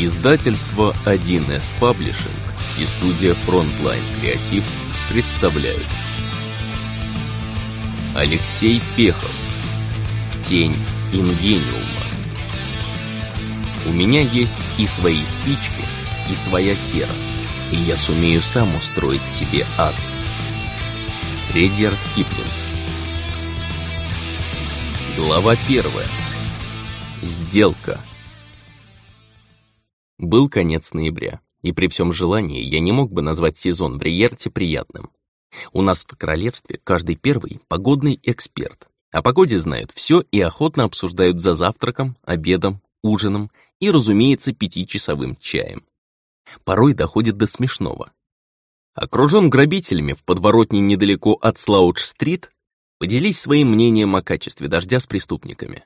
Издательство 1С Паблишинг и студия Frontline Креатив представляют. Алексей Пехов. Тень Ингениума У меня есть и свои спички, и своя сера, и я сумею сам устроить себе ад. Редьярд Киплинг. Глава первая. Сделка Был конец ноября, и при всем желании я не мог бы назвать сезон в Риерте приятным. У нас в королевстве каждый первый — погодный эксперт. О погоде знают все и охотно обсуждают за завтраком, обедом, ужином и, разумеется, пятичасовым чаем. Порой доходит до смешного. Окружен грабителями в подворотне недалеко от Слаудж-стрит, поделись своим мнением о качестве дождя с преступниками.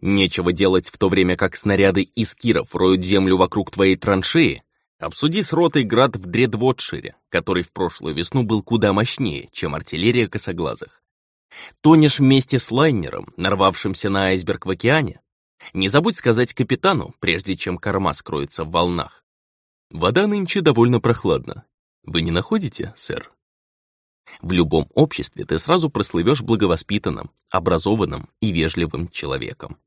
Нечего делать в то время, как снаряды из киров роют землю вокруг твоей траншеи. Обсуди с ротой град в Дредвотшире, который в прошлую весну был куда мощнее, чем артиллерия косоглазых. Тонешь вместе с лайнером, нарвавшимся на айсберг в океане? Не забудь сказать капитану, прежде чем корма скроется в волнах. Вода нынче довольно прохладна. Вы не находите, сэр? В любом обществе ты сразу прослывешь благовоспитанным, образованным и вежливым человеком.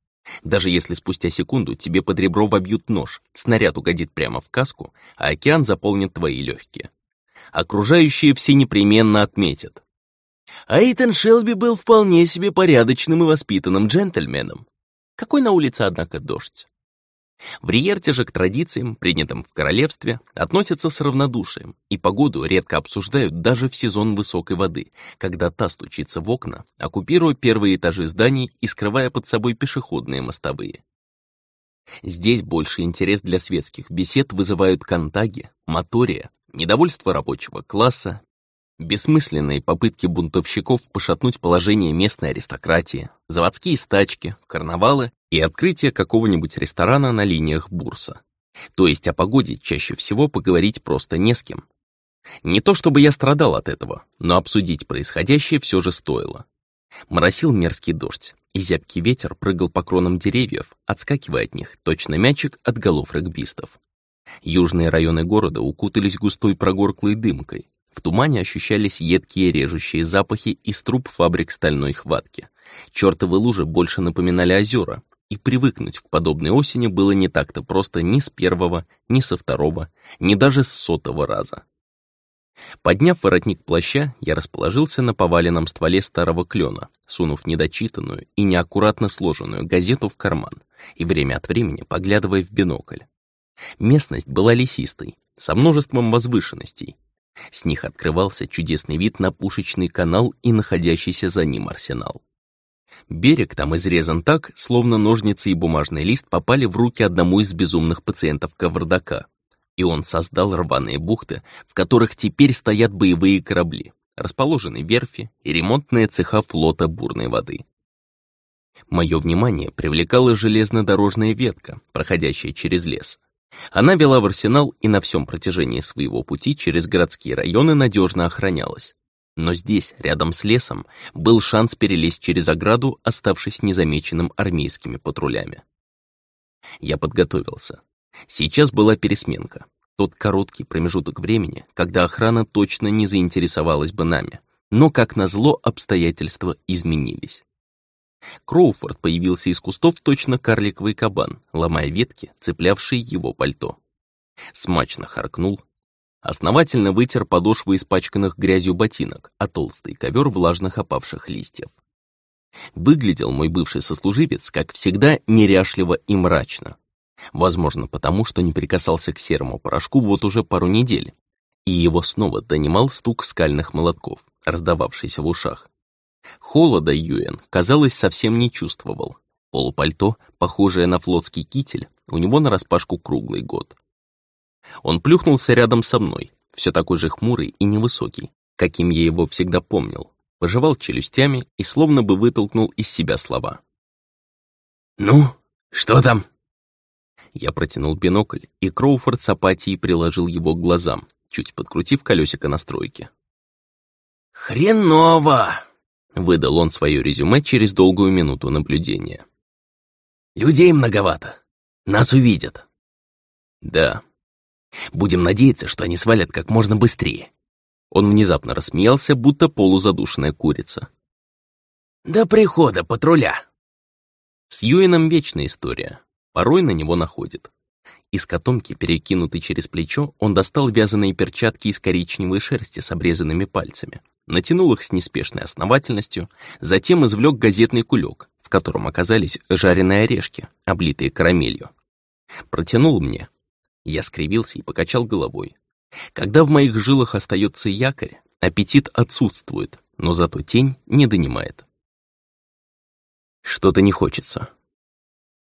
Даже если спустя секунду тебе под ребро вобьют нож, снаряд угодит прямо в каску, а океан заполнит твои легкие. Окружающие все непременно отметят. А Итан Шелби был вполне себе порядочным и воспитанным джентльменом. Какой на улице, однако, дождь. В Риерте же к традициям, принятым в королевстве, относятся с равнодушием, и погоду редко обсуждают даже в сезон высокой воды, когда та стучится в окна, оккупируя первые этажи зданий и скрывая под собой пешеходные мостовые. Здесь больше интерес для светских бесед вызывают контаги, мотория, недовольство рабочего класса, Бессмысленные попытки бунтовщиков пошатнуть положение местной аристократии, заводские стачки, карнавалы и открытие какого-нибудь ресторана на линиях бурса. То есть о погоде чаще всего поговорить просто не с кем. Не то чтобы я страдал от этого, но обсудить происходящее все же стоило. Моросил мерзкий дождь, и зябкий ветер прыгал по кронам деревьев, отскакивая от них, точно мячик от голов регбистов. Южные районы города укутались густой прогорклой дымкой, в тумане ощущались едкие режущие запахи из труб фабрик стальной хватки. Чёртовы лужи больше напоминали озера, и привыкнуть к подобной осени было не так-то просто ни с первого, ни со второго, ни даже с сотого раза. Подняв воротник плаща, я расположился на поваленном стволе старого клена, сунув недочитанную и неаккуратно сложенную газету в карман и время от времени поглядывая в бинокль. Местность была лесистой, со множеством возвышенностей, с них открывался чудесный вид на пушечный канал и находящийся за ним арсенал. Берег там изрезан так, словно ножницы и бумажный лист попали в руки одному из безумных пациентов Кавардака, и он создал рваные бухты, в которых теперь стоят боевые корабли, расположены верфи и ремонтные цеха флота бурной воды. Мое внимание привлекала железнодорожная ветка, проходящая через лес — она вела в арсенал и на всем протяжении своего пути через городские районы надежно охранялась. Но здесь, рядом с лесом, был шанс перелезть через ограду, оставшись незамеченным армейскими патрулями. Я подготовился. Сейчас была пересменка. Тот короткий промежуток времени, когда охрана точно не заинтересовалась бы нами. Но, как назло, обстоятельства изменились. Кроуфорд появился из кустов точно карликовый кабан, ломая ветки, цеплявшие его пальто. Смачно харкнул, основательно вытер подошву испачканных грязью ботинок, а толстый ковер влажных опавших листьев. Выглядел мой бывший сослуживец, как всегда, неряшливо и мрачно. Возможно, потому что не прикасался к серому порошку вот уже пару недель, и его снова донимал стук скальных молотков, раздававшийся в ушах. Холода Юэн, казалось, совсем не чувствовал. Полупальто, похожее на флотский китель, у него нараспашку круглый год. Он плюхнулся рядом со мной, все такой же хмурый и невысокий, каким я его всегда помнил, пожевал челюстями и словно бы вытолкнул из себя слова. «Ну, что там?» Я протянул бинокль, и Кроуфорд с апатией приложил его к глазам, чуть подкрутив колесико настройки. «Хреново!» Выдал он свое резюме через долгую минуту наблюдения. «Людей многовато. Нас увидят. Да. Будем надеяться, что они свалят как можно быстрее. Он внезапно рассмеялся, будто полузадушенная курица. До прихода патруля. С Юином вечная история. Порой на него находит. Из котомки, перекинутой через плечо, он достал вязаные перчатки из коричневой шерсти с обрезанными пальцами, натянул их с неспешной основательностью, затем извлек газетный кулек, в котором оказались жареные орешки, облитые карамелью. Протянул мне. Я скривился и покачал головой. Когда в моих жилах остается якорь, аппетит отсутствует, но зато тень не донимает. Что-то не хочется,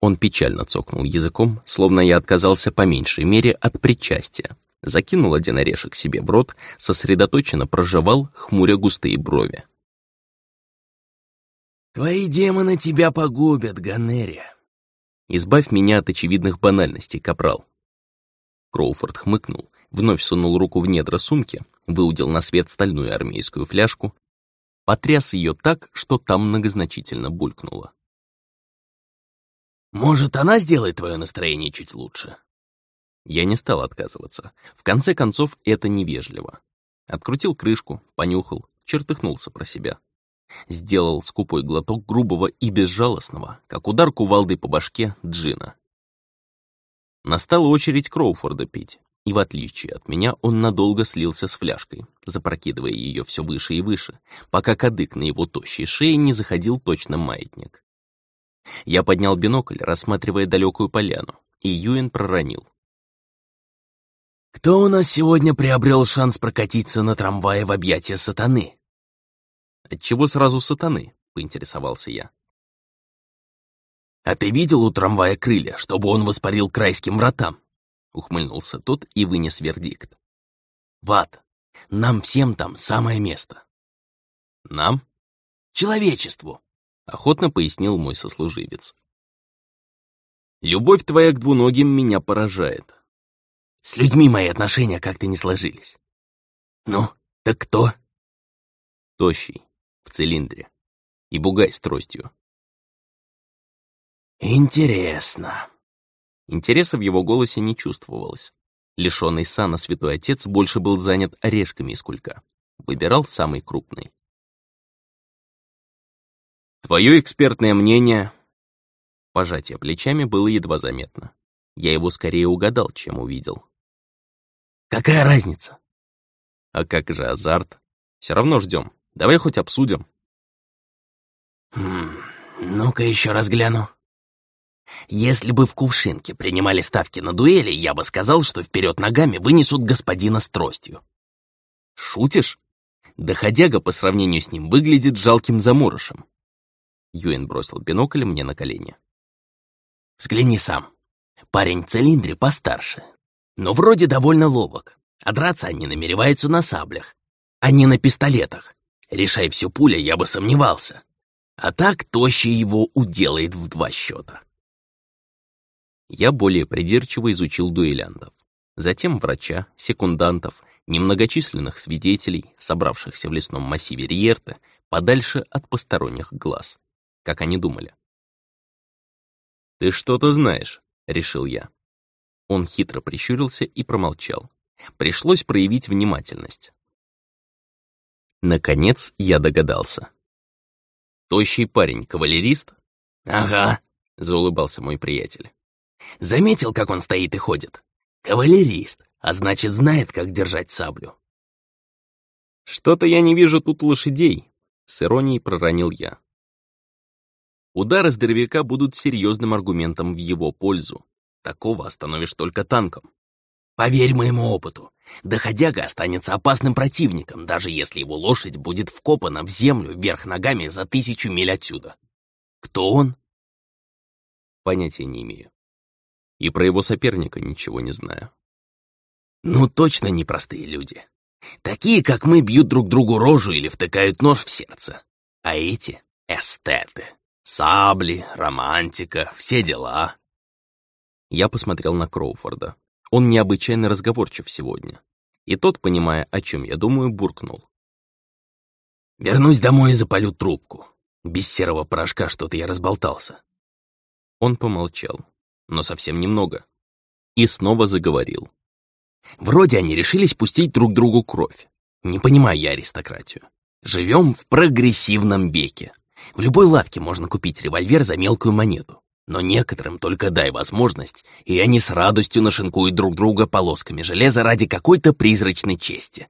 он печально цокнул языком, словно я отказался по меньшей мере от причастия. Закинул один орешек себе в рот, сосредоточенно прожевал, хмуря густые брови. «Твои демоны тебя погубят, Ганнерия!» «Избавь меня от очевидных банальностей, капрал!» Кроуфорд хмыкнул, вновь сунул руку в недра сумки, выудил на свет стальную армейскую фляжку, потряс ее так, что там многозначительно булькнуло. Может, она сделает твое настроение чуть лучше?» Я не стал отказываться. В конце концов, это невежливо. Открутил крышку, понюхал, чертыхнулся про себя. Сделал скупой глоток грубого и безжалостного, как удар кувалдой по башке джина. Настала очередь Кроуфорда пить, и в отличие от меня он надолго слился с фляжкой, запрокидывая ее все выше и выше, пока кадык на его тощей шее не заходил точно маятник. Я поднял бинокль, рассматривая далекую поляну, и Юин проронил. «Кто у нас сегодня приобрел шанс прокатиться на трамвае в объятия сатаны?» «Отчего сразу сатаны?» — поинтересовался я. «А ты видел у трамвая крылья, чтобы он воспарил к райским вратам?» — ухмыльнулся тот и вынес вердикт. «Ват, нам всем там самое место». «Нам?» «Человечеству», охотно пояснил мой сослуживец. «Любовь твоя к двуногим меня поражает. С людьми мои отношения как-то не сложились. Ну, так кто?» Тощий, в цилиндре, и бугай с тростью. «Интересно». Интереса в его голосе не чувствовалось. Лишенный сана святой отец больше был занят орешками из кулька. Выбирал самый крупный. Твое экспертное мнение...» Пожатие плечами было едва заметно. Я его скорее угадал, чем увидел. «Какая разница?» «А как же азарт? Все равно ждем. Давай хоть обсудим». «Хм, ну-ка еще раз гляну. Если бы в кувшинке принимали ставки на дуэли, я бы сказал, что вперед ногами вынесут господина с тростью». «Шутишь?» Доходяга по сравнению с ним выглядит жалким заморышем. Юэн бросил бинокль мне на колени. «Взгляни сам. Парень цилиндре постарше, но вроде довольно ловок, а драться они намереваются на саблях, а не на пистолетах. Решай всю пуля, я бы сомневался. А так тощий его уделает в два счета». Я более придирчиво изучил дуэлянтов. Затем врача, секундантов, немногочисленных свидетелей, собравшихся в лесном массиве Риерта, подальше от посторонних глаз как они думали. «Ты что-то знаешь», — решил я. Он хитро прищурился и промолчал. Пришлось проявить внимательность. Наконец я догадался. «Тощий парень, кавалерист?» «Ага», — заулыбался мой приятель. «Заметил, как он стоит и ходит? Кавалерист, а значит, знает, как держать саблю». «Что-то я не вижу тут лошадей», — с иронией проронил я. Удары здоровяка будут серьезным аргументом в его пользу. Такого остановишь только танком. Поверь моему опыту, доходяга останется опасным противником, даже если его лошадь будет вкопана в землю вверх ногами за тысячу миль отсюда. Кто он? Понятия не имею. И про его соперника ничего не знаю. Ну, точно непростые люди. Такие, как мы, бьют друг другу рожу или втыкают нож в сердце. А эти — эстеты. Сабли, романтика, все дела. Я посмотрел на Кроуфорда. Он необычайно разговорчив сегодня. И тот, понимая, о чем я думаю, буркнул. «Вернусь домой и запалю трубку. Без серого порошка что-то я разболтался». Он помолчал, но совсем немного. и снова заговорил. Вроде они решились пустить друг другу кровь. Не понимаю я аристократию. Живем в прогрессивном веке. В любой лавке можно купить револьвер за мелкую монету. Но некоторым только дай возможность, и они с радостью нашинкуют друг друга полосками железа ради какой-то призрачной чести.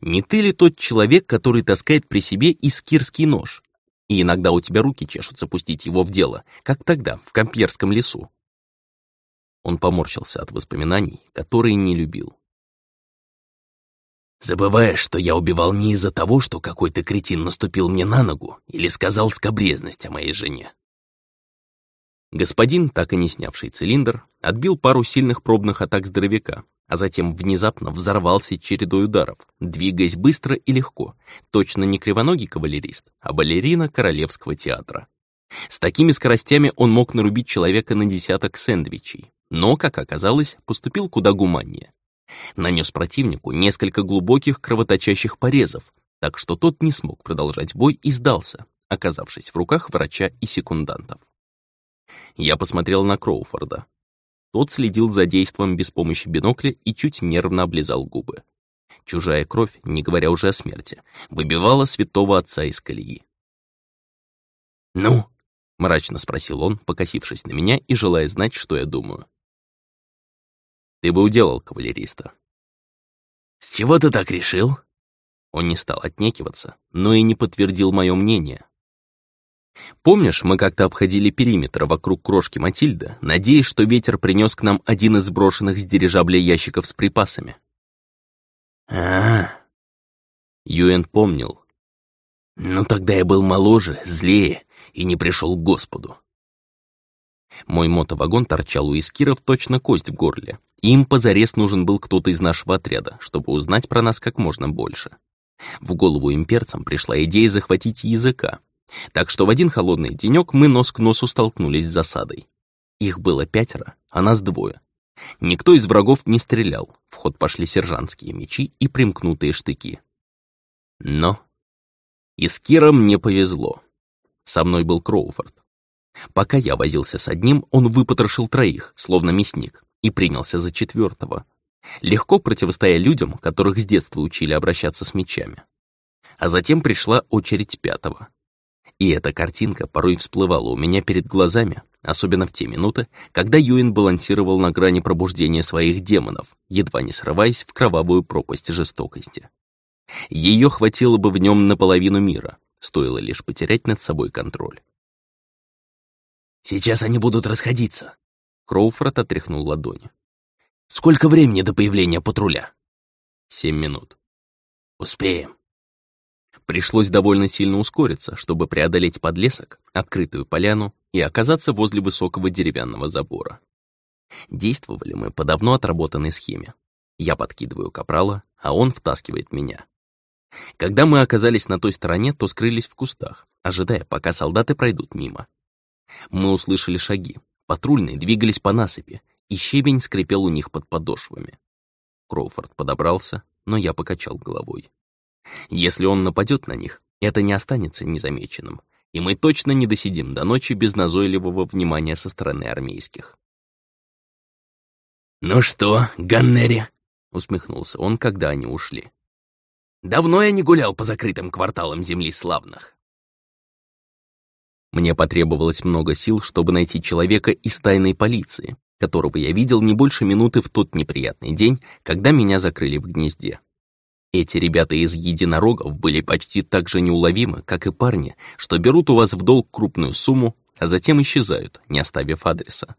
Не ты ли тот человек, который таскает при себе искирский нож? И иногда у тебя руки чешутся пустить его в дело, как тогда, в Кампьерском лесу. Он поморщился от воспоминаний, которые не любил. Забываешь, что я убивал не из-за того, что какой-то кретин наступил мне на ногу или сказал скобрезность о моей жене. Господин, так и не снявший цилиндр, отбил пару сильных пробных атак здоровяка, а затем внезапно взорвался чередой ударов, двигаясь быстро и легко, точно не кривоногий кавалерист, а балерина Королевского театра. С такими скоростями он мог нарубить человека на десяток сэндвичей, но, как оказалось, поступил куда гуманнее. Нанес противнику несколько глубоких кровоточащих порезов, так что тот не смог продолжать бой и сдался, оказавшись в руках врача и секундантов. Я посмотрел на Кроуфорда. Тот следил за действом без помощи бинокля и чуть нервно облизал губы. Чужая кровь, не говоря уже о смерти, выбивала святого отца из колеи. «Ну?» — мрачно спросил он, покосившись на меня и желая знать, что я думаю. «Ты бы уделал кавалериста». «С чего ты так решил?» Он не стал отнекиваться, но и не подтвердил мое мнение, Помнишь, мы как-то обходили периметр вокруг крошки Матильда, надеясь, что ветер принес к нам один из сброшенных с дирижабля ящиков с припасами? а, -а, -а. Юэн помнил. Ну тогда я был моложе, злее и не пришел к Господу. Мой мотовагон торчал у искиров точно кость в горле. Им позарез нужен был кто-то из нашего отряда, чтобы узнать про нас как можно больше. В голову имперцам пришла идея захватить языка, так что в один холодный денек мы нос к носу столкнулись с засадой. Их было пятеро, а нас двое. Никто из врагов не стрелял, в ход пошли сержантские мечи и примкнутые штыки. Но и с Киром мне повезло. Со мной был Кроуфорд. Пока я возился с одним, он выпотрошил троих, словно мясник, и принялся за четвертого. Легко противостоя людям, которых с детства учили обращаться с мечами. А затем пришла очередь пятого. И эта картинка порой всплывала у меня перед глазами, особенно в те минуты, когда Юин балансировал на грани пробуждения своих демонов, едва не срываясь в кровавую пропасть жестокости. Ее хватило бы в нем наполовину мира, стоило лишь потерять над собой контроль. «Сейчас они будут расходиться», — Кроуфорд отряхнул ладони. «Сколько времени до появления патруля?» «Семь минут». «Успеем». Пришлось довольно сильно ускориться, чтобы преодолеть подлесок, открытую поляну и оказаться возле высокого деревянного забора. Действовали мы по давно отработанной схеме. Я подкидываю капрала, а он втаскивает меня. Когда мы оказались на той стороне, то скрылись в кустах, ожидая, пока солдаты пройдут мимо. Мы услышали шаги. Патрульные двигались по насыпи, и щебень скрипел у них под подошвами. Кроуфорд подобрался, но я покачал головой. Если он нападет на них, это не останется незамеченным, и мы точно не досидим до ночи без назойливого внимания со стороны армейских. «Ну что, Ганнери?» — усмехнулся он, когда они ушли. «Давно я не гулял по закрытым кварталам земли славных». Мне потребовалось много сил, чтобы найти человека из тайной полиции, которого я видел не больше минуты в тот неприятный день, когда меня закрыли в гнезде. Эти ребята из единорогов были почти так же неуловимы, как и парни, что берут у вас в долг крупную сумму, а затем исчезают, не оставив адреса.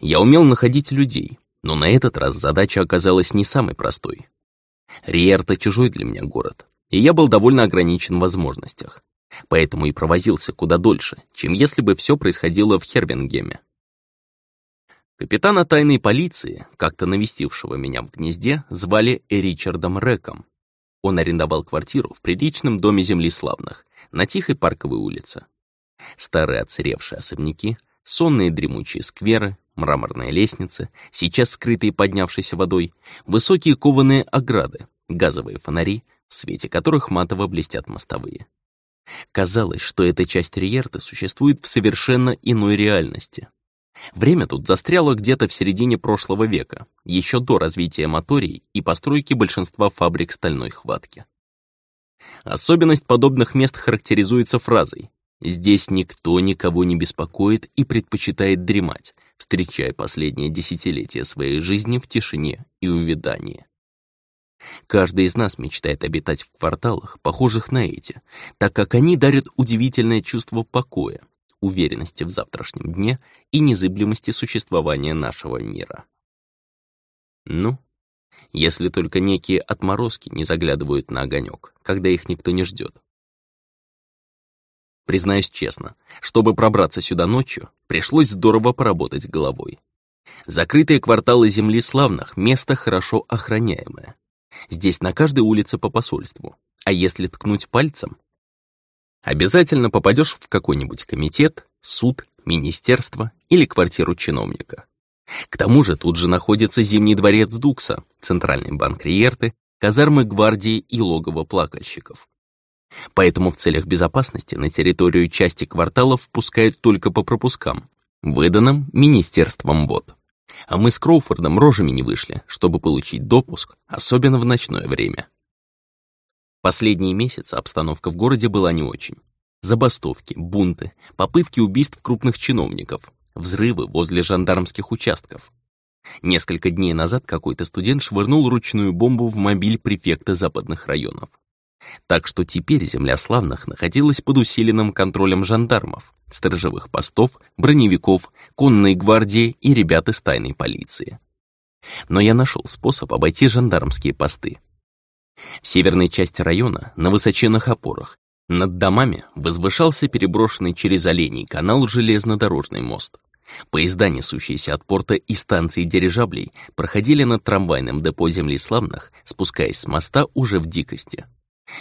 Я умел находить людей, но на этот раз задача оказалась не самой простой. Риерта чужой для меня город, и я был довольно ограничен в возможностях. Поэтому и провозился куда дольше, чем если бы все происходило в Хервингеме. Капитана тайной полиции, как-то навестившего меня в гнезде, звали Ричардом Рэком. Он арендовал квартиру в приличном доме земли славных на тихой парковой улице. Старые отсыревшие особняки, сонные дремучие скверы, мраморные лестницы, сейчас скрытые поднявшейся водой, высокие кованые ограды, газовые фонари, в свете которых матово блестят мостовые. Казалось, что эта часть Риерты существует в совершенно иной реальности — Время тут застряло где-то в середине прошлого века, еще до развития моторий и постройки большинства фабрик стальной хватки. Особенность подобных мест характеризуется фразой «Здесь никто никого не беспокоит и предпочитает дремать, встречая последнее десятилетие своей жизни в тишине и увядании». Каждый из нас мечтает обитать в кварталах, похожих на эти, так как они дарят удивительное чувство покоя, уверенности в завтрашнем дне и незыблемости существования нашего мира. Ну, если только некие отморозки не заглядывают на огонек, когда их никто не ждет. Признаюсь честно, чтобы пробраться сюда ночью, пришлось здорово поработать головой. Закрытые кварталы земли славных — место хорошо охраняемое. Здесь на каждой улице по посольству. А если ткнуть пальцем, обязательно попадешь в какой-нибудь комитет, суд, министерство или квартиру чиновника. К тому же тут же находится Зимний дворец Дукса, Центральный банк Риерты, казармы гвардии и логово плакальщиков. Поэтому в целях безопасности на территорию части кварталов впускают только по пропускам, выданным Министерством ВОД. А мы с Кроуфордом рожами не вышли, чтобы получить допуск, особенно в ночное время. Последние месяцы обстановка в городе была не очень. Забастовки, бунты, попытки убийств крупных чиновников, взрывы возле жандармских участков. Несколько дней назад какой-то студент швырнул ручную бомбу в мобиль префекта западных районов. Так что теперь земля славных находилась под усиленным контролем жандармов, сторожевых постов, броневиков, конной гвардии и ребят из тайной полиции. Но я нашел способ обойти жандармские посты. В северной части района, на высоченных опорах, над домами возвышался переброшенный через Оленей канал железнодорожный мост. Поезда, несущиеся от порта и станции дирижаблей, проходили над трамвайным депо Земли Славных, спускаясь с моста уже в дикости.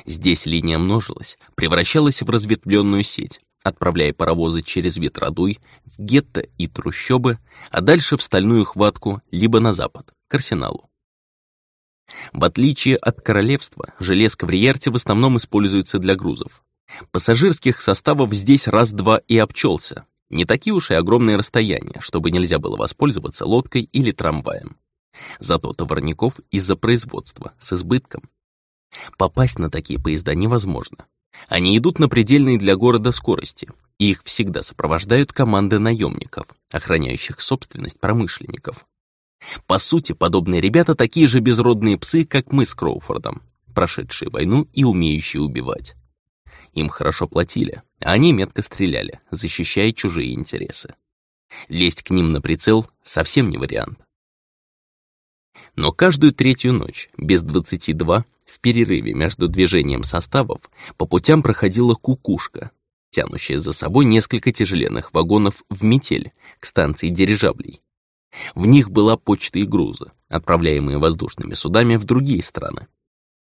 Здесь линия множилась, превращалась в разветвленную сеть, отправляя паровозы через ветродуй, в гетто и трущобы, а дальше в стальную хватку, либо на запад, к арсеналу. В отличие от королевства, железка в Риерте в основном используется для грузов. Пассажирских составов здесь раз-два и обчелся. Не такие уж и огромные расстояния, чтобы нельзя было воспользоваться лодкой или трамваем. Зато товарников из-за производства с избытком. Попасть на такие поезда невозможно. Они идут на предельной для города скорости, и их всегда сопровождают команды наемников, охраняющих собственность промышленников. По сути, подобные ребята такие же безродные псы, как мы с Кроуфордом, прошедшие войну и умеющие убивать. Им хорошо платили, а они метко стреляли, защищая чужие интересы. Лезть к ним на прицел совсем не вариант. Но каждую третью ночь, без 22, в перерыве между движением составов, по путям проходила кукушка, тянущая за собой несколько тяжеленных вагонов в метель к станции дирижаблей. В них была почта и грузы, отправляемые воздушными судами в другие страны.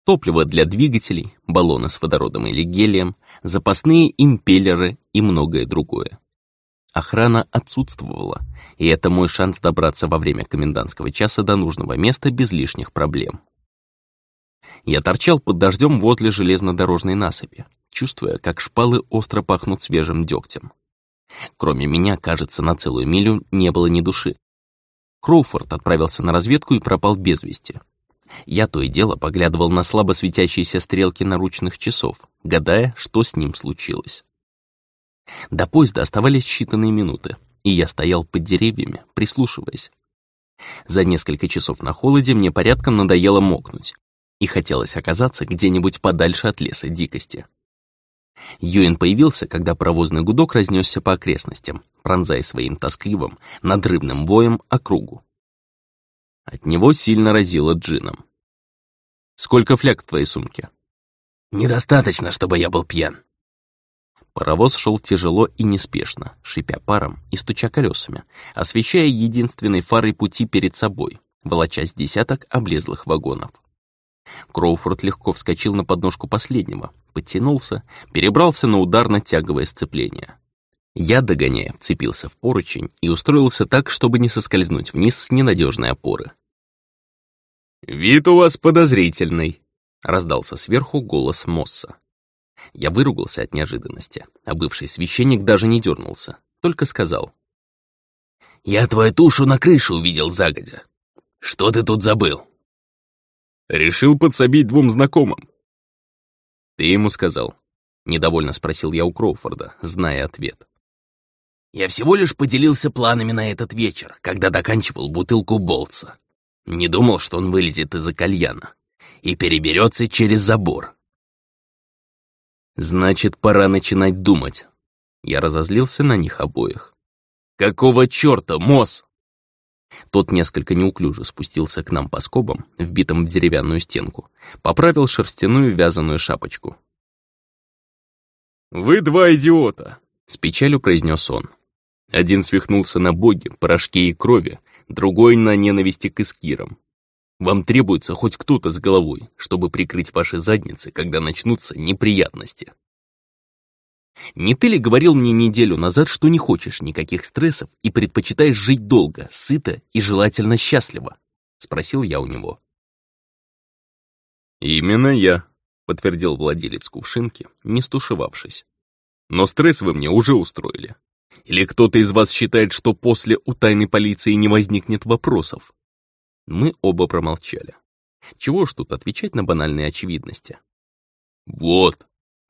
Топливо для двигателей, баллоны с водородом или гелием, запасные импеллеры и многое другое. Охрана отсутствовала, и это мой шанс добраться во время комендантского часа до нужного места без лишних проблем. Я торчал под дождем возле железнодорожной насыпи, чувствуя, как шпалы остро пахнут свежим дегтем. Кроме меня, кажется, на целую милю не было ни души. Кроуфорд отправился на разведку и пропал без вести. Я то и дело поглядывал на слабо светящиеся стрелки наручных часов, гадая, что с ним случилось. До поезда оставались считанные минуты, и я стоял под деревьями, прислушиваясь. За несколько часов на холоде мне порядком надоело мокнуть, и хотелось оказаться где-нибудь подальше от леса дикости. Юин появился, когда паровозный гудок разнесся по окрестностям, пронзая своим тоскливым, надрывным воем округу. От него сильно разило джином. «Сколько фляг в твоей сумке?» «Недостаточно, чтобы я был пьян». Паровоз шел тяжело и неспешно, шипя паром и стуча колесами, освещая единственной фарой пути перед собой, волочась десяток облезлых вагонов. Кроуфорд легко вскочил на подножку последнего, подтянулся, перебрался на ударно-тяговое сцепление. Я, догоняя, вцепился в поручень и устроился так, чтобы не соскользнуть вниз с ненадежной опоры. «Вид у вас подозрительный», — раздался сверху голос Мосса. Я выругался от неожиданности, а бывший священник даже не дернулся, только сказал. Я твою тушу на крыше увидел загодя. Что ты тут забыл?» «Решил подсобить двум знакомым». «Ты ему сказал?» — недовольно спросил я у Кроуфорда, зная ответ. «Я всего лишь поделился планами на этот вечер, когда доканчивал бутылку Болтса. Не думал, что он вылезет из-за кальяна и переберется через забор». «Значит, пора начинать думать». Я разозлился на них обоих. «Какого черта, Мосс?» Тот несколько неуклюже спустился к нам по скобам, вбитым в деревянную стенку, поправил шерстяную вязаную шапочку. «Вы два идиота!» — с печалью произнес он. Один свихнулся на боге, порошке и крови, другой на ненависти к искирам. Вам требуется хоть кто-то с головой, чтобы прикрыть ваши задницы, когда начнутся неприятности. Не ты ли говорил мне неделю назад, что не хочешь никаких стрессов и предпочитаешь жить долго, сыто и желательно счастливо? Спросил я у него. Именно я, подтвердил владелец кувшинки, не стушевавшись. Но стресс вы мне уже устроили. Или кто-то из вас считает, что после у тайной полиции не возникнет вопросов? Мы оба промолчали. Чего ж тут отвечать на банальные очевидности? Вот,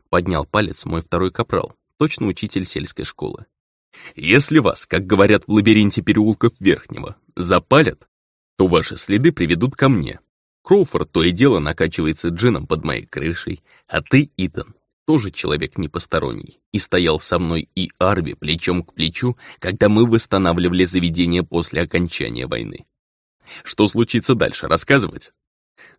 Поднял палец мой второй капрал, точно учитель сельской школы. Если вас, как говорят в лабиринте переулков Верхнего, запалят, то ваши следы приведут ко мне. Кроуфорд то и дело накачивается джином под моей крышей, а ты, Итан, тоже человек не посторонний, и стоял со мной и Арви плечом к плечу, когда мы восстанавливали заведение после окончания войны. Что случится дальше, рассказывать?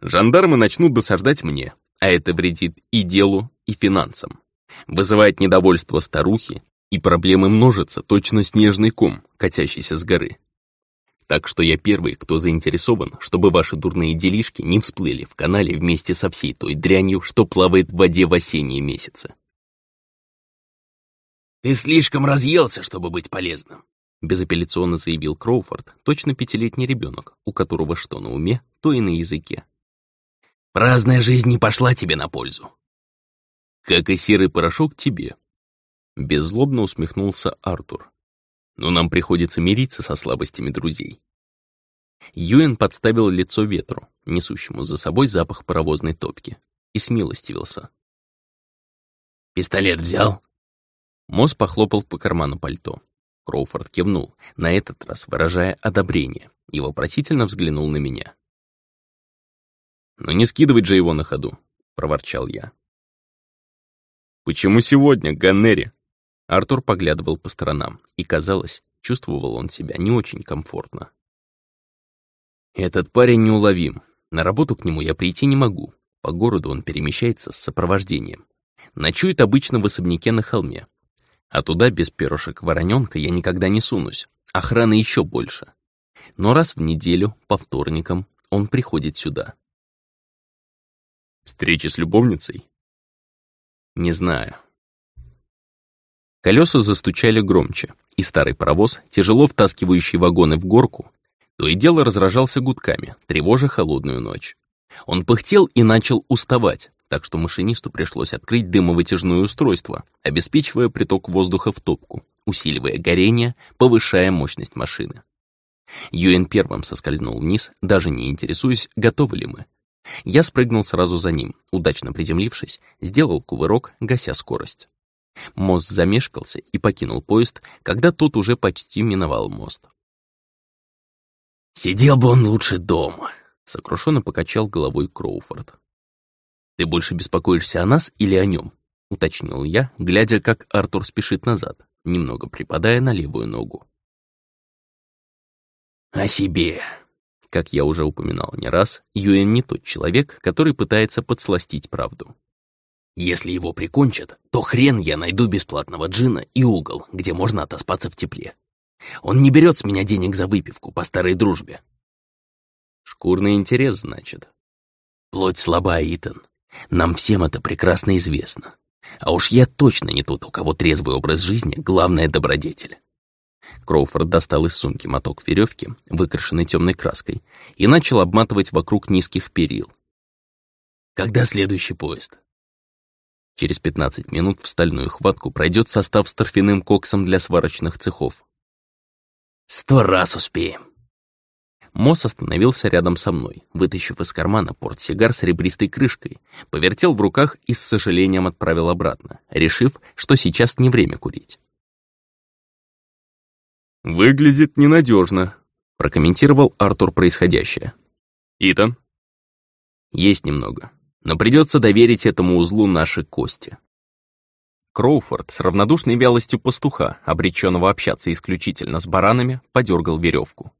Жандармы начнут досаждать мне, а это вредит и делу, и финансам. Вызывает недовольство старухи, и проблемы множатся, точно снежный ком, катящийся с горы. Так что я первый, кто заинтересован, чтобы ваши дурные делишки не всплыли в канале вместе со всей той дрянью, что плавает в воде в осенние месяцы. «Ты слишком разъелся, чтобы быть полезным», безапелляционно заявил Кроуфорд, точно пятилетний ребенок, у которого что на уме, то и на языке. «Праздная жизнь не пошла тебе на пользу как и серый порошок тебе». Беззлобно усмехнулся Артур. «Но нам приходится мириться со слабостями друзей». Юэн подставил лицо ветру, несущему за собой запах паровозной топки, и смилостивился. «Пистолет взял?» Мосс похлопал по карману пальто. Кроуфорд кивнул, на этот раз выражая одобрение, и вопросительно взглянул на меня. «Но не скидывать же его на ходу», — проворчал я. «Почему сегодня, Ганнери?» Артур поглядывал по сторонам, и, казалось, чувствовал он себя не очень комфортно. «Этот парень неуловим. На работу к нему я прийти не могу. По городу он перемещается с сопровождением. Ночует обычно в особняке на холме. А туда без перышек вороненка я никогда не сунусь. Охраны еще больше. Но раз в неделю, по вторникам, он приходит сюда. Встречи с любовницей? Не знаю. Колеса застучали громче, и старый паровоз, тяжело втаскивающий вагоны в горку, то и дело разражался гудками, тревожа холодную ночь. Он пыхтел и начал уставать, так что машинисту пришлось открыть дымовытяжное устройство, обеспечивая приток воздуха в топку, усиливая горение, повышая мощность машины. Юэн первым соскользнул вниз, даже не интересуясь, готовы ли мы. Я спрыгнул сразу за ним, удачно приземлившись, сделал кувырок, гася скорость. Мост замешкался и покинул поезд, когда тот уже почти миновал мост. «Сидел бы он лучше дома», — сокрушенно покачал головой Кроуфорд. «Ты больше беспокоишься о нас или о нем?» — уточнил я, глядя, как Артур спешит назад, немного припадая на левую ногу. «О себе», как я уже упоминал не раз, Юэн не тот человек, который пытается подсластить правду. Если его прикончат, то хрен я найду бесплатного джина и угол, где можно отоспаться в тепле. Он не берет с меня денег за выпивку по старой дружбе. Шкурный интерес, значит. Плоть слаба, Итан. Нам всем это прекрасно известно. А уж я точно не тот, у кого трезвый образ жизни — главная добродетель. Кроуфорд достал из сумки моток веревки, выкрашенный темной краской, и начал обматывать вокруг низких перил. «Когда следующий поезд?» Через 15 минут в стальную хватку пройдет состав с торфяным коксом для сварочных цехов. Сто раз успеем. Мосс остановился рядом со мной, вытащив из кармана портсигар с ребристой крышкой, повертел в руках и с сожалением отправил обратно, решив, что сейчас не время курить. «Выглядит ненадежно, прокомментировал Артур происходящее. «Итан?» «Есть немного, но придется доверить этому узлу наши кости». Кроуфорд с равнодушной вялостью пастуха, обреченного общаться исключительно с баранами, подергал веревку.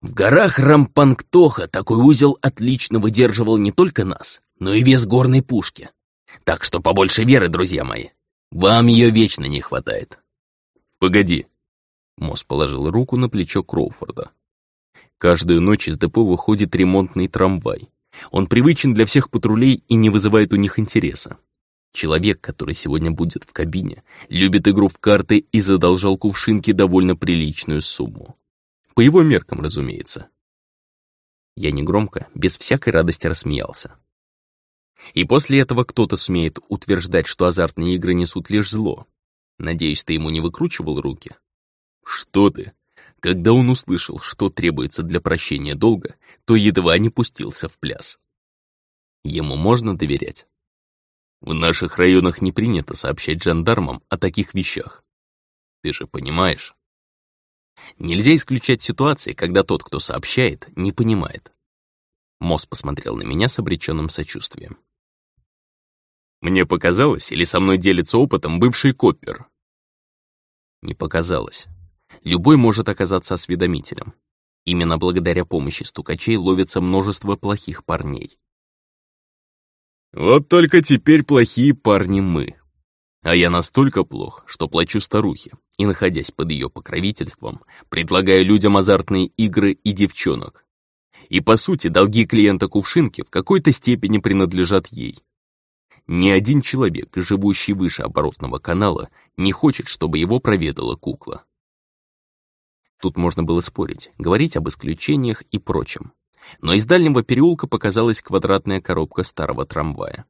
В горах Рампангтоха такой узел отлично выдерживал не только нас, но и вес горной пушки. Так что побольше веры, друзья мои. Вам ее вечно не хватает. Погоди. Мосс положил руку на плечо Кроуфорда. Каждую ночь из депо выходит ремонтный трамвай. Он привычен для всех патрулей и не вызывает у них интереса. Человек, который сегодня будет в кабине, любит игру в карты и задолжал кувшинке довольно приличную сумму. По его меркам, разумеется. Я негромко, без всякой радости рассмеялся. И после этого кто-то смеет утверждать, что азартные игры несут лишь зло. Надеюсь, ты ему не выкручивал руки? Что ты? Когда он услышал, что требуется для прощения долга, то едва не пустился в пляс. Ему можно доверять? В наших районах не принято сообщать жандармам о таких вещах. Ты же понимаешь? Нельзя исключать ситуации, когда тот, кто сообщает, не понимает. Мосс посмотрел на меня с обреченным сочувствием. Мне показалось, или со мной делится опытом бывший коппер? Не показалось. Любой может оказаться осведомителем. Именно благодаря помощи стукачей ловится множество плохих парней. Вот только теперь плохие парни мы. А я настолько плох, что плачу старухе, и, находясь под ее покровительством, предлагаю людям азартные игры и девчонок. И, по сути, долги клиента кувшинки в какой-то степени принадлежат ей. Ни один человек, живущий выше оборотного канала, не хочет, чтобы его проведала кукла. Тут можно было спорить, говорить об исключениях и прочем. Но из дальнего переулка показалась квадратная коробка старого трамвая.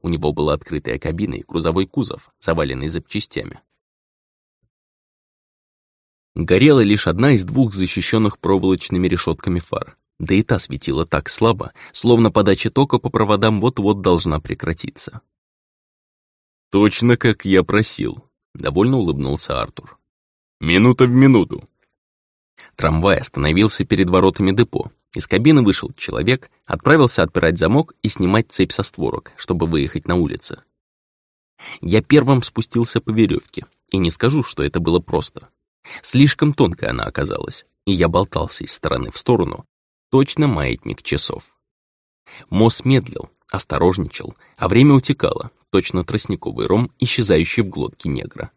У него была открытая кабина и грузовой кузов, заваленный запчастями. Горела лишь одна из двух защищенных проволочными решетками фар. Да и та светила так слабо, словно подача тока по проводам вот-вот должна прекратиться. «Точно как я просил», — довольно улыбнулся Артур. «Минута в минуту». Трамвай остановился перед воротами депо, из кабины вышел человек, отправился отпирать замок и снимать цепь со створок, чтобы выехать на улицу. Я первым спустился по веревке, и не скажу, что это было просто. Слишком тонкая она оказалась, и я болтался из стороны в сторону, точно маятник часов. Мосс медлил, осторожничал, а время утекало, точно тростниковый ром, исчезающий в глотке негра.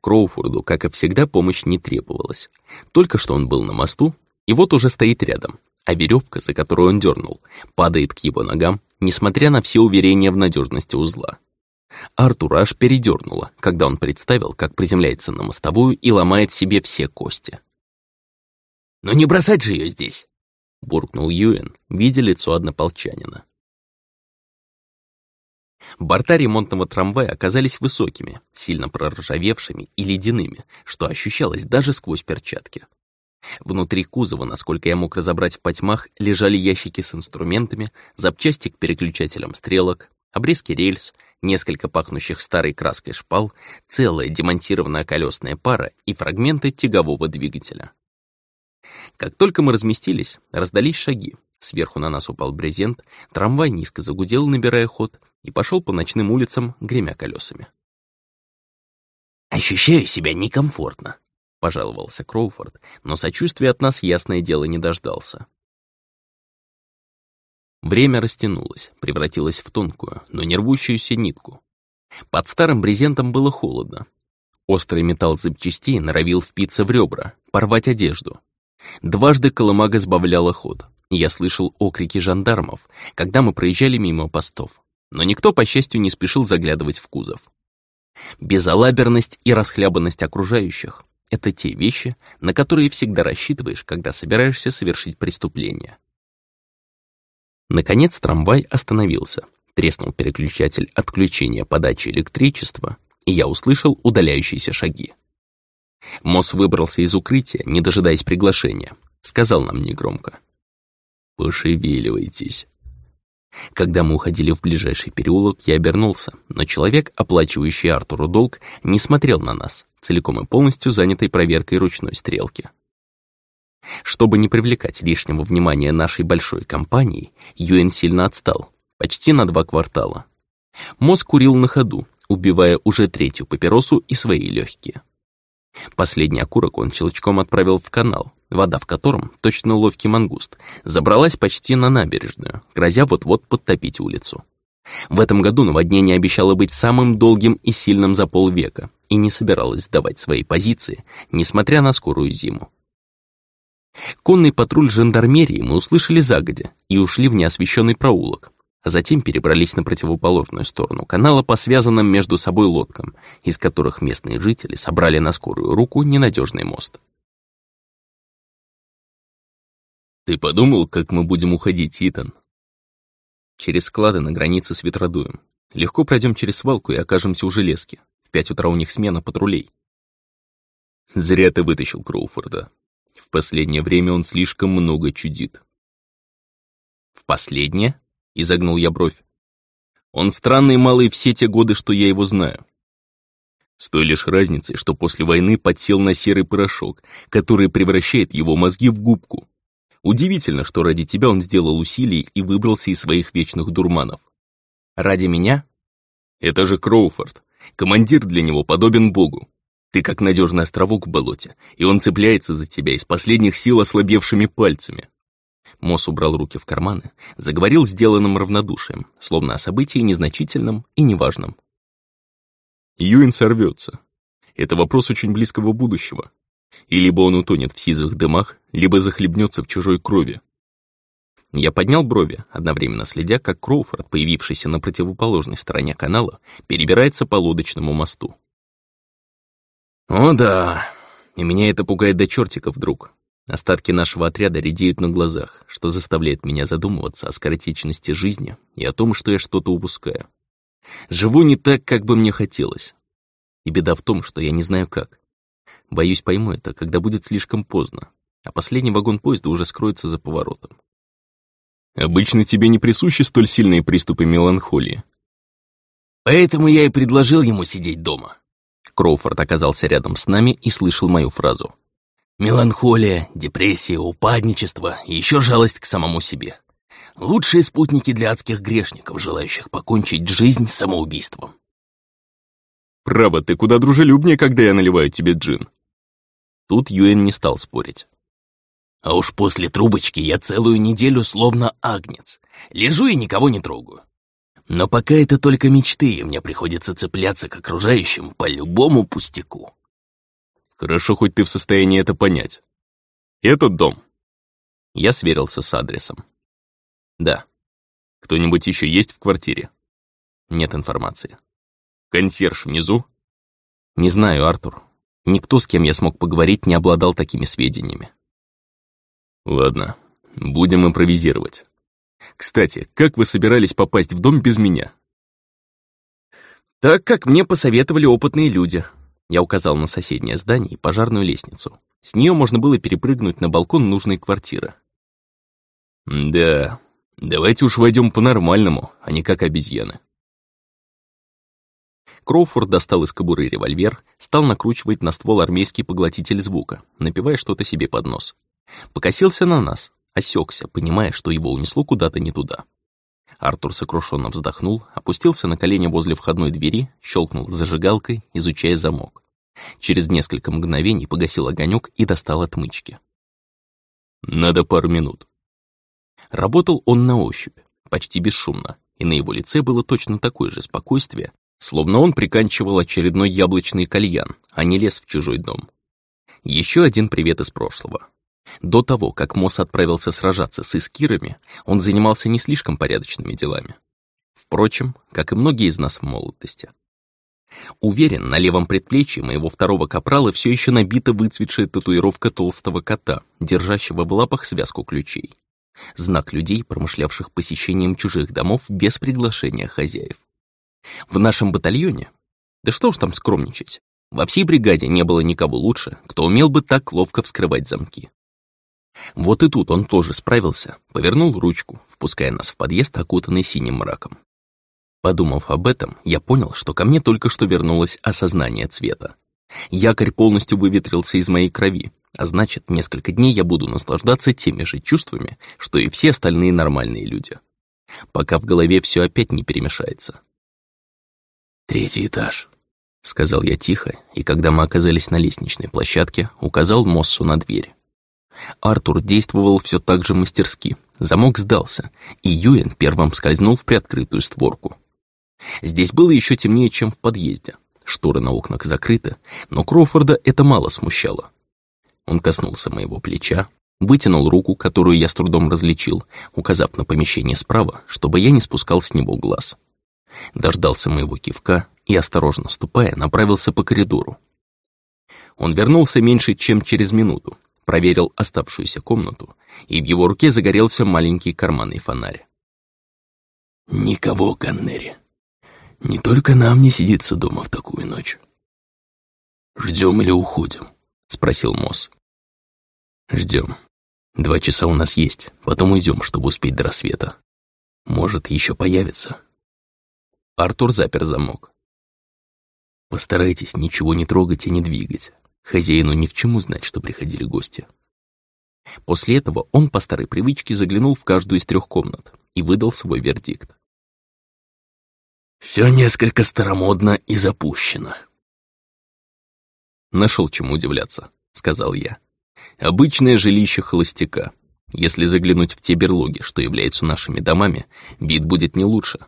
Кроуфорду, как и всегда, помощь не требовалась. Только что он был на мосту, и вот уже стоит рядом, а веревка, за которую он дернул, падает к его ногам, несмотря на все уверения в надежности узла. Артура аж передернуло, когда он представил, как приземляется на мостовую и ломает себе все кости. «Но не бросать же ее здесь!» — буркнул Юэн, видя лицо однополчанина. Борта ремонтного трамвая оказались высокими, сильно проржавевшими и ледяными, что ощущалось даже сквозь перчатки. Внутри кузова, насколько я мог разобрать в потьмах, лежали ящики с инструментами, запчасти к переключателям стрелок, обрезки рельс, несколько пахнущих старой краской шпал, целая демонтированная колесная пара и фрагменты тягового двигателя. Как только мы разместились, раздались шаги. Сверху на нас упал брезент, трамвай низко загудел, набирая ход, и пошел по ночным улицам, гремя колесами. «Ощущаю себя некомфортно», пожаловался Кроуфорд, но сочувствия от нас, ясное дело, не дождался. Время растянулось, превратилось в тонкую, но не рвущуюся нитку. Под старым брезентом было холодно. Острый металл запчастей норовил впиться в ребра, порвать одежду. Дважды колымага сбавляла ход. Я слышал окрики жандармов, когда мы проезжали мимо постов. Но никто, по счастью, не спешил заглядывать в кузов. Безалаберность и расхлябанность окружающих это те вещи, на которые всегда рассчитываешь, когда собираешься совершить преступление. Наконец трамвай остановился. Треснул переключатель отключения подачи электричества, и я услышал удаляющиеся шаги. Мосс выбрался из укрытия, не дожидаясь приглашения. Сказал нам негромко. «Пошевеливайтесь». Когда мы уходили в ближайший переулок, я обернулся, но человек, оплачивающий Артуру долг, не смотрел на нас, целиком и полностью занятый проверкой ручной стрелки. Чтобы не привлекать лишнего внимания нашей большой компании, Юэн сильно отстал, почти на два квартала. Мозг курил на ходу, убивая уже третью папиросу и свои легкие. Последний окурок он щелчком отправил в канал, вода в котором, точно ловкий мангуст, забралась почти на набережную, грозя вот-вот подтопить улицу. В этом году наводнение обещало быть самым долгим и сильным за полвека и не собиралось сдавать свои позиции, несмотря на скорую зиму. Конный патруль жандармерии мы услышали загодя и ушли в неосвещенный проулок, а затем перебрались на противоположную сторону канала по связанным между собой лодкам, из которых местные жители собрали на скорую руку ненадежный мост. «Ты подумал, как мы будем уходить, Итан?» «Через склады на границе с ветродуем. Легко пройдем через свалку и окажемся у железки. В пять утра у них смена патрулей». «Зря ты вытащил Кроуфорда. В последнее время он слишком много чудит». «В последнее?» — изогнул я бровь. «Он странный малый все те годы, что я его знаю. С той лишь разницей, что после войны подсел на серый порошок, который превращает его мозги в губку. Удивительно, что ради тебя он сделал усилий и выбрался из своих вечных дурманов. Ради меня? Это же Кроуфорд. Командир для него подобен богу. Ты как надежный островок в болоте, и он цепляется за тебя из последних сил ослабевшими пальцами. Мосс убрал руки в карманы, заговорил сделанным равнодушием, словно о событии незначительном и неважном. Юин сорвется. Это вопрос очень близкого будущего. И либо он утонет в сизых дымах, либо захлебнется в чужой крови. Я поднял брови, одновременно следя, как Кроуфорд, появившийся на противоположной стороне канала, перебирается по лодочному мосту. О да, и меня это пугает до чертиков вдруг. Остатки нашего отряда редеют на глазах, что заставляет меня задумываться о скоротечности жизни и о том, что я что-то упускаю. Живу не так, как бы мне хотелось. И беда в том, что я не знаю как. Боюсь, пойму это, когда будет слишком поздно, а последний вагон поезда уже скроется за поворотом. Обычно тебе не присущи столь сильные приступы меланхолии. Поэтому я и предложил ему сидеть дома. Кроуфорд оказался рядом с нами и слышал мою фразу. Меланхолия, депрессия, упадничество и еще жалость к самому себе. Лучшие спутники для адских грешников, желающих покончить жизнь самоубийством. Право, ты куда дружелюбнее, когда я наливаю тебе джин. Тут Юэн не стал спорить. А уж после трубочки я целую неделю словно агнец. Лежу и никого не трогаю. Но пока это только мечты, и мне приходится цепляться к окружающим по любому пустяку. Хорошо, хоть ты в состоянии это понять. Этот дом. Я сверился с адресом. Да. Кто-нибудь еще есть в квартире? Нет информации. Консьерж внизу? Не знаю, Артур. Никто, с кем я смог поговорить, не обладал такими сведениями. Ладно, будем импровизировать. Кстати, как вы собирались попасть в дом без меня? Так, как мне посоветовали опытные люди, я указал на соседнее здание и пожарную лестницу. С нее можно было перепрыгнуть на балкон нужной квартиры. «Да, давайте уж войдем по-нормальному, а не как обезьяны». Кроуфорд достал из кобуры револьвер, стал накручивать на ствол армейский поглотитель звука, напивая что-то себе под нос. Покосился на нас, осекся, понимая, что его унесло куда-то не туда. Артур сокрушенно вздохнул, опустился на колени возле входной двери, щелкнул зажигалкой, изучая замок. Через несколько мгновений погасил огонек и достал отмычки. «Надо пару минут». Работал он на ощупь, почти бесшумно, и на его лице было точно такое же спокойствие, словно он приканчивал очередной яблочный кальян, а не лез в чужой дом. Еще один привет из прошлого. До того, как Мосс отправился сражаться с искирами, он занимался не слишком порядочными делами. Впрочем, как и многие из нас в молодости. Уверен, на левом предплечье моего второго капрала все еще набита выцветшая татуировка толстого кота, держащего в лапах связку ключей. Знак людей, промышлявших посещением чужих домов без приглашения хозяев. В нашем батальоне, да что уж там скромничать, Во всей бригаде не было никого лучше, кто умел бы так ловко вскрывать замки. Вот и тут он тоже справился, повернул ручку, впуская нас в подъезд, окутанный синим мраком. Подумав об этом, я понял, что ко мне только что вернулось осознание цвета. Якорь полностью выветрился из моей крови, а значит, несколько дней я буду наслаждаться теми же чувствами, что и все остальные нормальные люди. Пока в голове все опять не перемешается. «Третий этаж», — сказал я тихо, и когда мы оказались на лестничной площадке, указал Моссу на дверь. Артур действовал все так же мастерски. Замок сдался, и Юэн первым скользнул в приоткрытую створку. Здесь было еще темнее, чем в подъезде. Шторы на окнах закрыты, но Кроуфорда это мало смущало. Он коснулся моего плеча, вытянул руку, которую я с трудом различил, указав на помещение справа, чтобы я не спускал с него глаз. Дождался моего кивка и, осторожно ступая, направился по коридору. Он вернулся меньше, чем через минуту, проверил оставшуюся комнату, и в его руке загорелся маленький карманный фонарь. «Никого, Каннери. Не только нам не сидится дома в такую ночь. Ждем или уходим?» — спросил Мосс. «Ждем. Два часа у нас есть, потом уйдем, чтобы успеть до рассвета. Может, еще появится». Артур запер замок. «Постарайтесь ничего не трогать и не двигать. Хозяину ни к чему знать, что приходили гости. После этого он по старой привычке заглянул в каждую из трех комнат и выдал свой вердикт. «Все несколько старомодно и запущено». «Нашел чему удивляться», — сказал я. «Обычное жилище холостяка. Если заглянуть в те берлоги, что являются нашими домами, вид будет не лучше».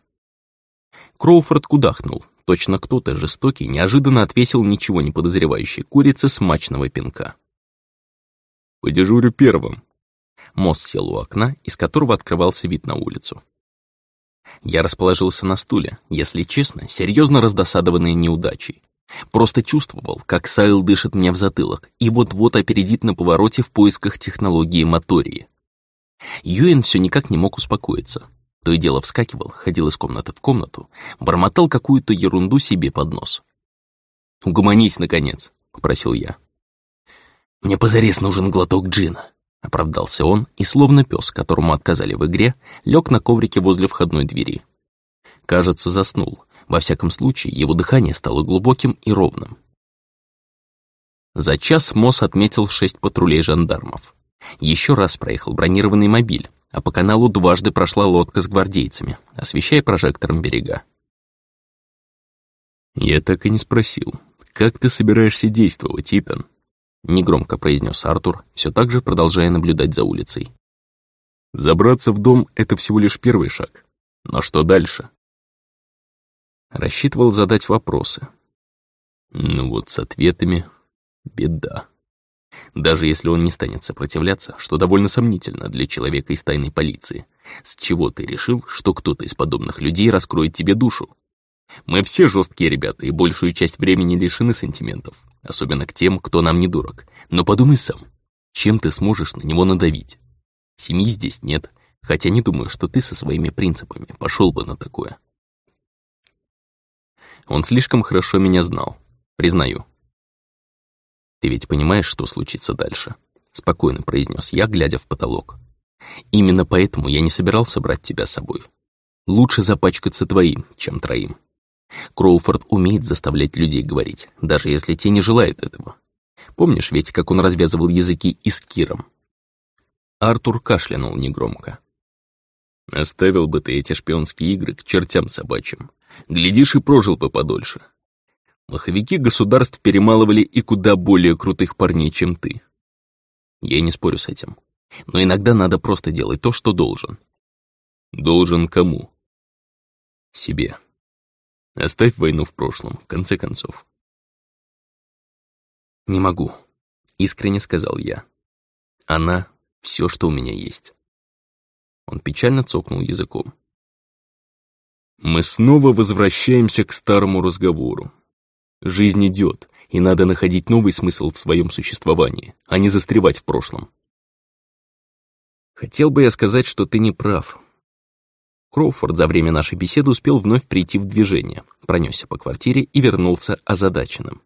Кроуфорд кудахнул, Точно кто-то жестокий неожиданно отвесил ничего не подозревающей курице смачного пинка. «Подежурю первым». Мосс сел у окна, из которого открывался вид на улицу. Я расположился на стуле, если честно, серьезно раздосадованный неудачей. Просто чувствовал, как Сайл дышит мне в затылок и вот-вот опередит на повороте в поисках технологии мотории. Юэн все никак не мог успокоиться. То и дело вскакивал, ходил из комнаты в комнату, бормотал какую-то ерунду себе под нос. «Угомонись, наконец», — попросил я. «Мне позарез нужен глоток джина», — оправдался он, и словно пес, которому отказали в игре, лег на коврике возле входной двери. Кажется, заснул. Во всяком случае, его дыхание стало глубоким и ровным. За час Мосс отметил шесть патрулей жандармов. Еще раз проехал бронированный мобиль, а по каналу дважды прошла лодка с гвардейцами, освещая прожектором берега. «Я так и не спросил, как ты собираешься действовать, Итан?» Негромко произнес Артур, все так же продолжая наблюдать за улицей. «Забраться в дом — это всего лишь первый шаг. Но что дальше?» Рассчитывал задать вопросы. Ну вот с ответами беда. Даже если он не станет сопротивляться, что довольно сомнительно для человека из тайной полиции. С чего ты решил, что кто-то из подобных людей раскроет тебе душу? Мы все жесткие ребята и большую часть времени лишены сантиментов, особенно к тем, кто нам не дурак. Но подумай сам, чем ты сможешь на него надавить? Семьи здесь нет, хотя не думаю, что ты со своими принципами пошел бы на такое. Он слишком хорошо меня знал, признаю. «Ты ведь понимаешь, что случится дальше?» — спокойно произнес я, глядя в потолок. «Именно поэтому я не собирался брать тебя с собой. Лучше запачкаться твоим, чем троим. Кроуфорд умеет заставлять людей говорить, даже если те не желают этого. Помнишь ведь, как он развязывал языки и с Киром?» Артур кашлянул негромко. «Оставил бы ты эти шпионские игры к чертям собачьим. Глядишь, и прожил бы подольше. Маховики государств перемалывали и куда более крутых парней, чем ты. Я не спорю с этим. Но иногда надо просто делать то, что должен. Должен кому? Себе. Оставь войну в прошлом, в конце концов. Не могу, искренне сказал я. Она — все, что у меня есть. Он печально цокнул языком. Мы снова возвращаемся к старому разговору. Жизнь идет, и надо находить новый смысл в своем существовании, а не застревать в прошлом. Хотел бы я сказать, что ты не прав. Кроуфорд за время нашей беседы успел вновь прийти в движение, пронесся по квартире и вернулся озадаченным.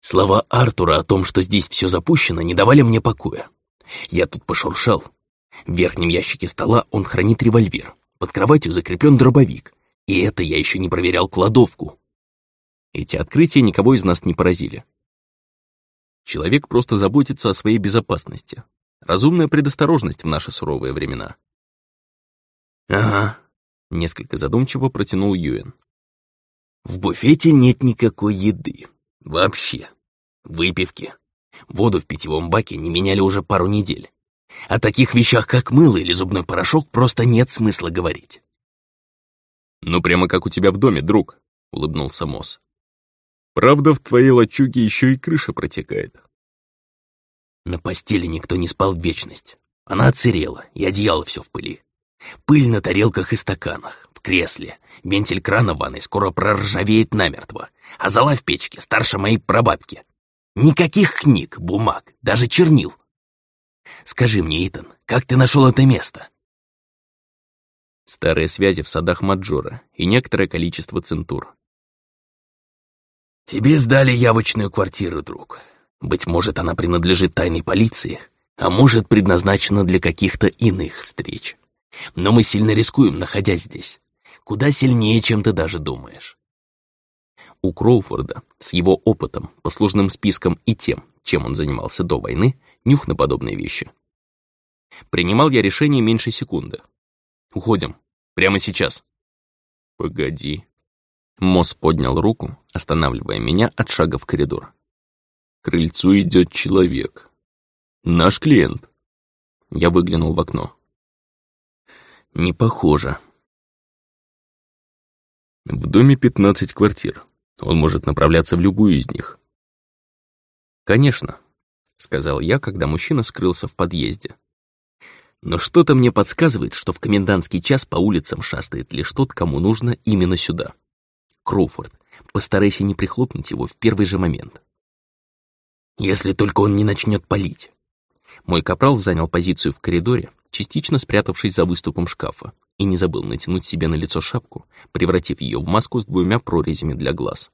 Слова Артура о том, что здесь все запущено, не давали мне покоя. Я тут пошуршал. В верхнем ящике стола он хранит револьвер. Под кроватью закреплен дробовик. И это я еще не проверял кладовку. Эти открытия никого из нас не поразили. Человек просто заботится о своей безопасности. Разумная предосторожность в наши суровые времена. «Ага», — несколько задумчиво протянул Юэн. «В буфете нет никакой еды. Вообще. Выпивки. Воду в питьевом баке не меняли уже пару недель. О таких вещах, как мыло или зубной порошок, просто нет смысла говорить». «Ну, прямо как у тебя в доме, друг», — улыбнулся Мосс. Правда, в твоей лачуге еще и крыша протекает. На постели никто не спал в вечность. Она оцерела, и одеяло все в пыли. Пыль на тарелках и стаканах, в кресле. Вентиль крана в ванной скоро проржавеет намертво. А зала в печке старше моей прабабки. Никаких книг, бумаг, даже чернил. Скажи мне, Итан, как ты нашел это место? Старые связи в садах Маджора и некоторое количество центур. «Тебе сдали явочную квартиру, друг. Быть может, она принадлежит тайной полиции, а может, предназначена для каких-то иных встреч. Но мы сильно рискуем, находясь здесь. Куда сильнее, чем ты даже думаешь». У Кроуфорда, с его опытом, послужным списком и тем, чем он занимался до войны, нюх на подобные вещи. Принимал я решение меньше секунды. «Уходим. Прямо сейчас». «Погоди», Мосс поднял руку, останавливая меня от шага в коридор. К крыльцу идет человек. Наш клиент. Я выглянул в окно. Не похоже. В доме 15 квартир. Он может направляться в любую из них. «Конечно», — сказал я, когда мужчина скрылся в подъезде. «Но что-то мне подсказывает, что в комендантский час по улицам шастает лишь тот, кому нужно именно сюда». Кроуфорд, постарайся не прихлопнуть его в первый же момент. Если только он не начнет палить. Мой капрал занял позицию в коридоре, частично спрятавшись за выступом шкафа, и не забыл натянуть себе на лицо шапку, превратив ее в маску с двумя прорезями для глаз.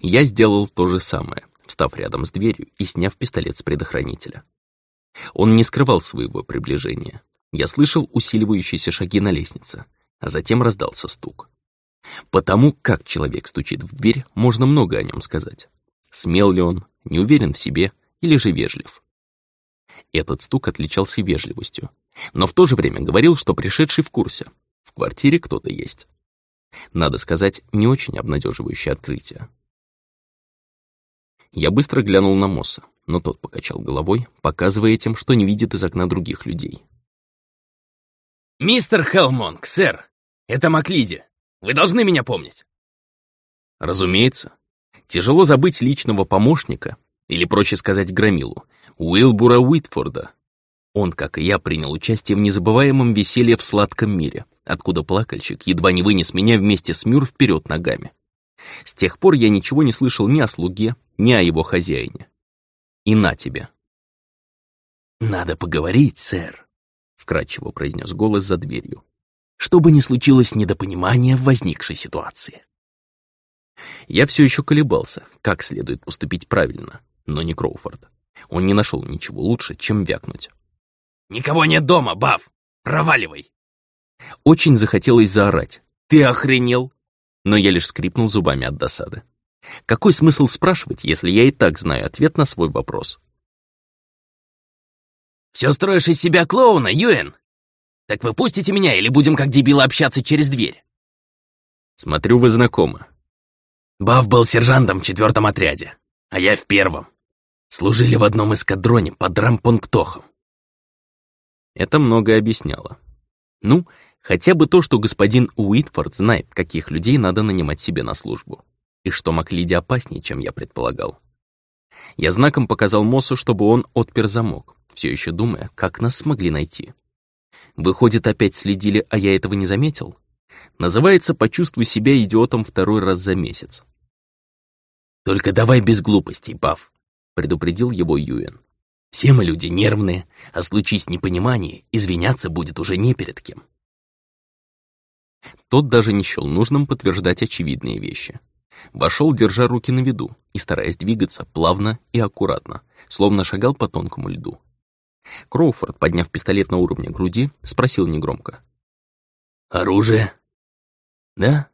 Я сделал то же самое, встав рядом с дверью и сняв пистолет с предохранителя. Он не скрывал своего приближения. Я слышал усиливающиеся шаги на лестнице, а затем раздался стук. Потому как человек стучит в дверь, можно много о нем сказать. Смел ли он, не уверен в себе или же вежлив. Этот стук отличался вежливостью, но в то же время говорил, что пришедший в курсе. В квартире кто-то есть. Надо сказать, не очень обнадеживающее открытие. Я быстро глянул на Мосса, но тот покачал головой, показывая этим, что не видит из окна других людей. «Мистер Хелмонг, сэр, это Маклиди. Вы должны меня помнить». Разумеется. Тяжело забыть личного помощника, или, проще сказать, громилу, Уилбура Уитфорда. Он, как и я, принял участие в незабываемом веселье в сладком мире, откуда плакальщик едва не вынес меня вместе с Мюр вперед ногами. С тех пор я ничего не слышал ни о слуге, ни о его хозяине. И на тебе. «Надо поговорить, сэр», вкрадчиво произнес голос за дверью. «Что бы ни случилось недопонимания в возникшей ситуации». Я все еще колебался, как следует поступить правильно, но не Кроуфорд. Он не нашел ничего лучше, чем вякнуть. «Никого нет дома, Баф! Проваливай!» Очень захотелось заорать. «Ты охренел?» Но я лишь скрипнул зубами от досады. Какой смысл спрашивать, если я и так знаю ответ на свой вопрос? Все строишь из себя клоуна, Юэн? Так вы пустите меня или будем как дебилы общаться через дверь?» «Смотрю, вы знакомы». Баф был сержантом в четвертом отряде, а я в первом. Служили в одном эскадроне под Рампунктохом. Это многое объясняло. Ну, хотя бы то, что господин Уитфорд знает, каких людей надо нанимать себе на службу. И что Маклиди опаснее, чем я предполагал. Я знаком показал Моссу, чтобы он отпер замок все еще думая, как нас смогли найти. Выходит, опять следили, а я этого не заметил? Называется «Почувствуй себя идиотом второй раз за месяц». «Только давай без глупостей, Пав», — предупредил его Юэн. «Все мы люди нервные, а случись непонимание, извиняться будет уже не перед кем». Тот даже не счел нужным подтверждать очевидные вещи. Вошел, держа руки на виду и стараясь двигаться плавно и аккуратно, словно шагал по тонкому льду. Кроуфорд, подняв пистолет на уровне груди, спросил негромко. «Оружие?» «Да,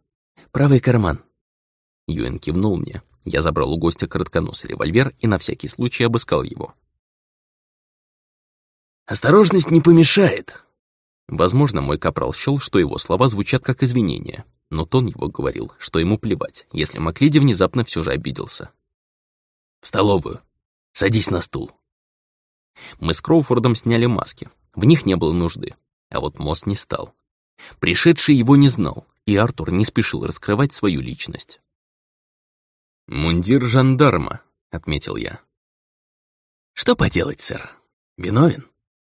правый карман». Юэн кивнул мне. Я забрал у гостя коротконосый револьвер и на всякий случай обыскал его. «Осторожность не помешает». Возможно, мой капрал счёл, что его слова звучат как извинения, но тон его говорил, что ему плевать, если Маклиди внезапно все же обиделся. «В столовую. Садись на стул». Мы с Кроуфордом сняли маски. В них не было нужды. А вот Мосс не стал. Пришедший его не знал, и Артур не спешил раскрывать свою личность. «Мундир жандарма», — отметил я. «Что поделать, сэр? Виновен?»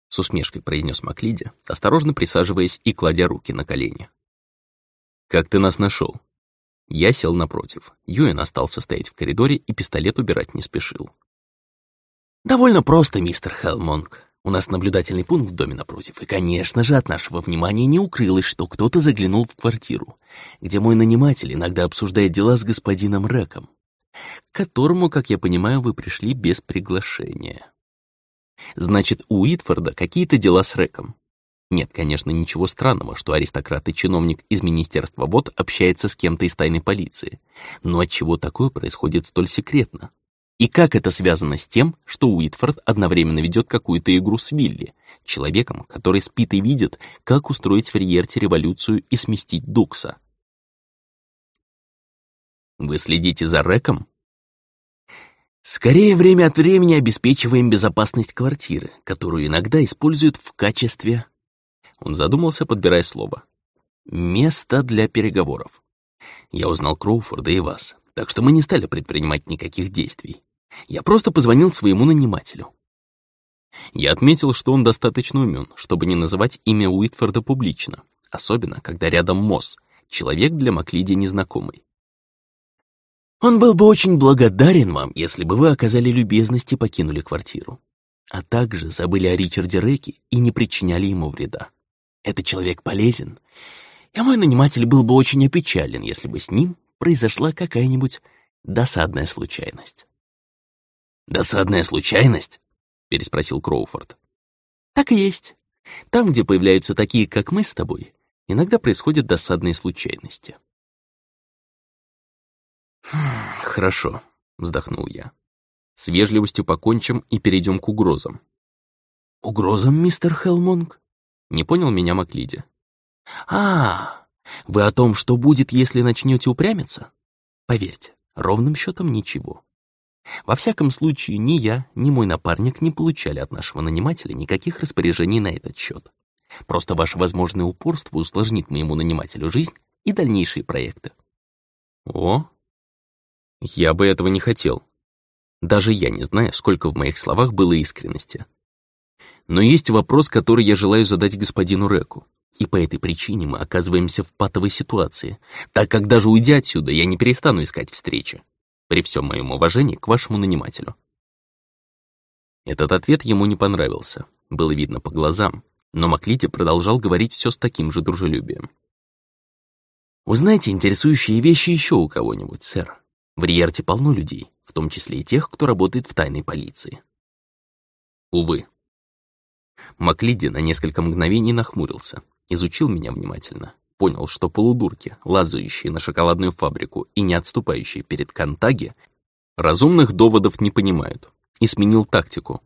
С усмешкой произнес Маклиди, осторожно присаживаясь и кладя руки на колени. «Как ты нас нашел? Я сел напротив. Юэн остался стоять в коридоре и пистолет убирать не спешил. «Довольно просто, мистер Хелмонг. У нас наблюдательный пункт в доме напротив, и, конечно же, от нашего внимания не укрылось, что кто-то заглянул в квартиру, где мой наниматель иногда обсуждает дела с господином Рэком, к которому, как я понимаю, вы пришли без приглашения. Значит, у Уитфорда какие-то дела с Рэком. Нет, конечно, ничего странного, что аристократ и чиновник из Министерства ВОД общается с кем-то из тайной полиции. Но отчего такое происходит столь секретно? И как это связано с тем, что Уитфорд одновременно ведет какую-то игру с Вилли, человеком, который спит и видит, как устроить в Риерте революцию и сместить Дукса? Вы следите за Рэком? Скорее, время от времени обеспечиваем безопасность квартиры, которую иногда используют в качестве... Он задумался, подбирая слово. Место для переговоров. Я узнал Кроуфорда и вас, так что мы не стали предпринимать никаких действий. Я просто позвонил своему нанимателю. Я отметил, что он достаточно умен, чтобы не называть имя Уитфорда публично, особенно когда рядом Мосс, человек для Маклиди незнакомый. Он был бы очень благодарен вам, если бы вы оказали любезность и покинули квартиру, а также забыли о Ричарде Рэке и не причиняли ему вреда. Этот человек полезен, и мой наниматель был бы очень опечален, если бы с ним произошла какая-нибудь досадная случайность. «Досадная случайность?» — переспросил Кроуфорд. «Так и есть. Там, где появляются такие, как мы с тобой, иногда происходят досадные случайности». «Хорошо», — вздохнул я. «С вежливостью покончим и перейдем к угрозам». «Угрозам, мистер Хелмонг?» Не понял меня Маклиди. «А, вы о том, что будет, если начнете упрямиться? Поверьте, ровным счетом ничего. Во всяком случае, ни я, ни мой напарник не получали от нашего нанимателя никаких распоряжений на этот счет. Просто ваше возможное упорство усложнит моему нанимателю жизнь и дальнейшие проекты. О, я бы этого не хотел. Даже я не знаю, сколько в моих словах было искренности. Но есть вопрос, который я желаю задать господину Реку. И по этой причине мы оказываемся в патовой ситуации, так как даже уйдя отсюда, я не перестану искать встречи. При всем моем уважении к вашему нанимателю. Этот ответ ему не понравился. Было видно по глазам, но Маклити продолжал говорить все с таким же дружелюбием. «Узнайте интересующие вещи еще у кого-нибудь, сэр. В Риерте полно людей, в том числе и тех, кто работает в тайной полиции. Увы. Маклиди на несколько мгновений нахмурился, изучил меня внимательно, понял, что полудурки, лазающие на шоколадную фабрику и не отступающие перед Контаги, разумных доводов не понимают, и сменил тактику.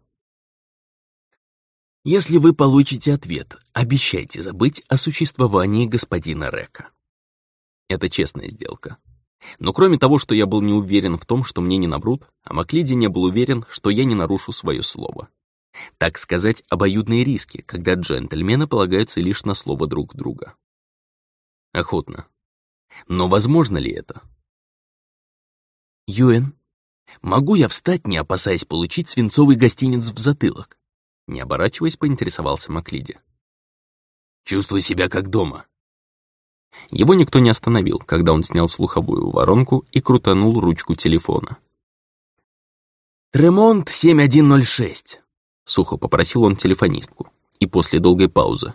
Если вы получите ответ, обещайте забыть о существовании господина Река. Это честная сделка. Но кроме того, что я был не уверен в том, что мне не наврут, а Маклиди не был уверен, что я не нарушу свое слово. Так сказать, обоюдные риски, когда джентльмены полагаются лишь на слово друг друга. Охотно. Но возможно ли это? Юэн, могу я встать, не опасаясь получить свинцовый гостиниц в затылок? Не оборачиваясь, поинтересовался Маклиди. Чувствуй себя как дома. Его никто не остановил, когда он снял слуховую воронку и крутанул ручку телефона. «Тремонт 7106», — сухо попросил он телефонистку, и после долгой паузы.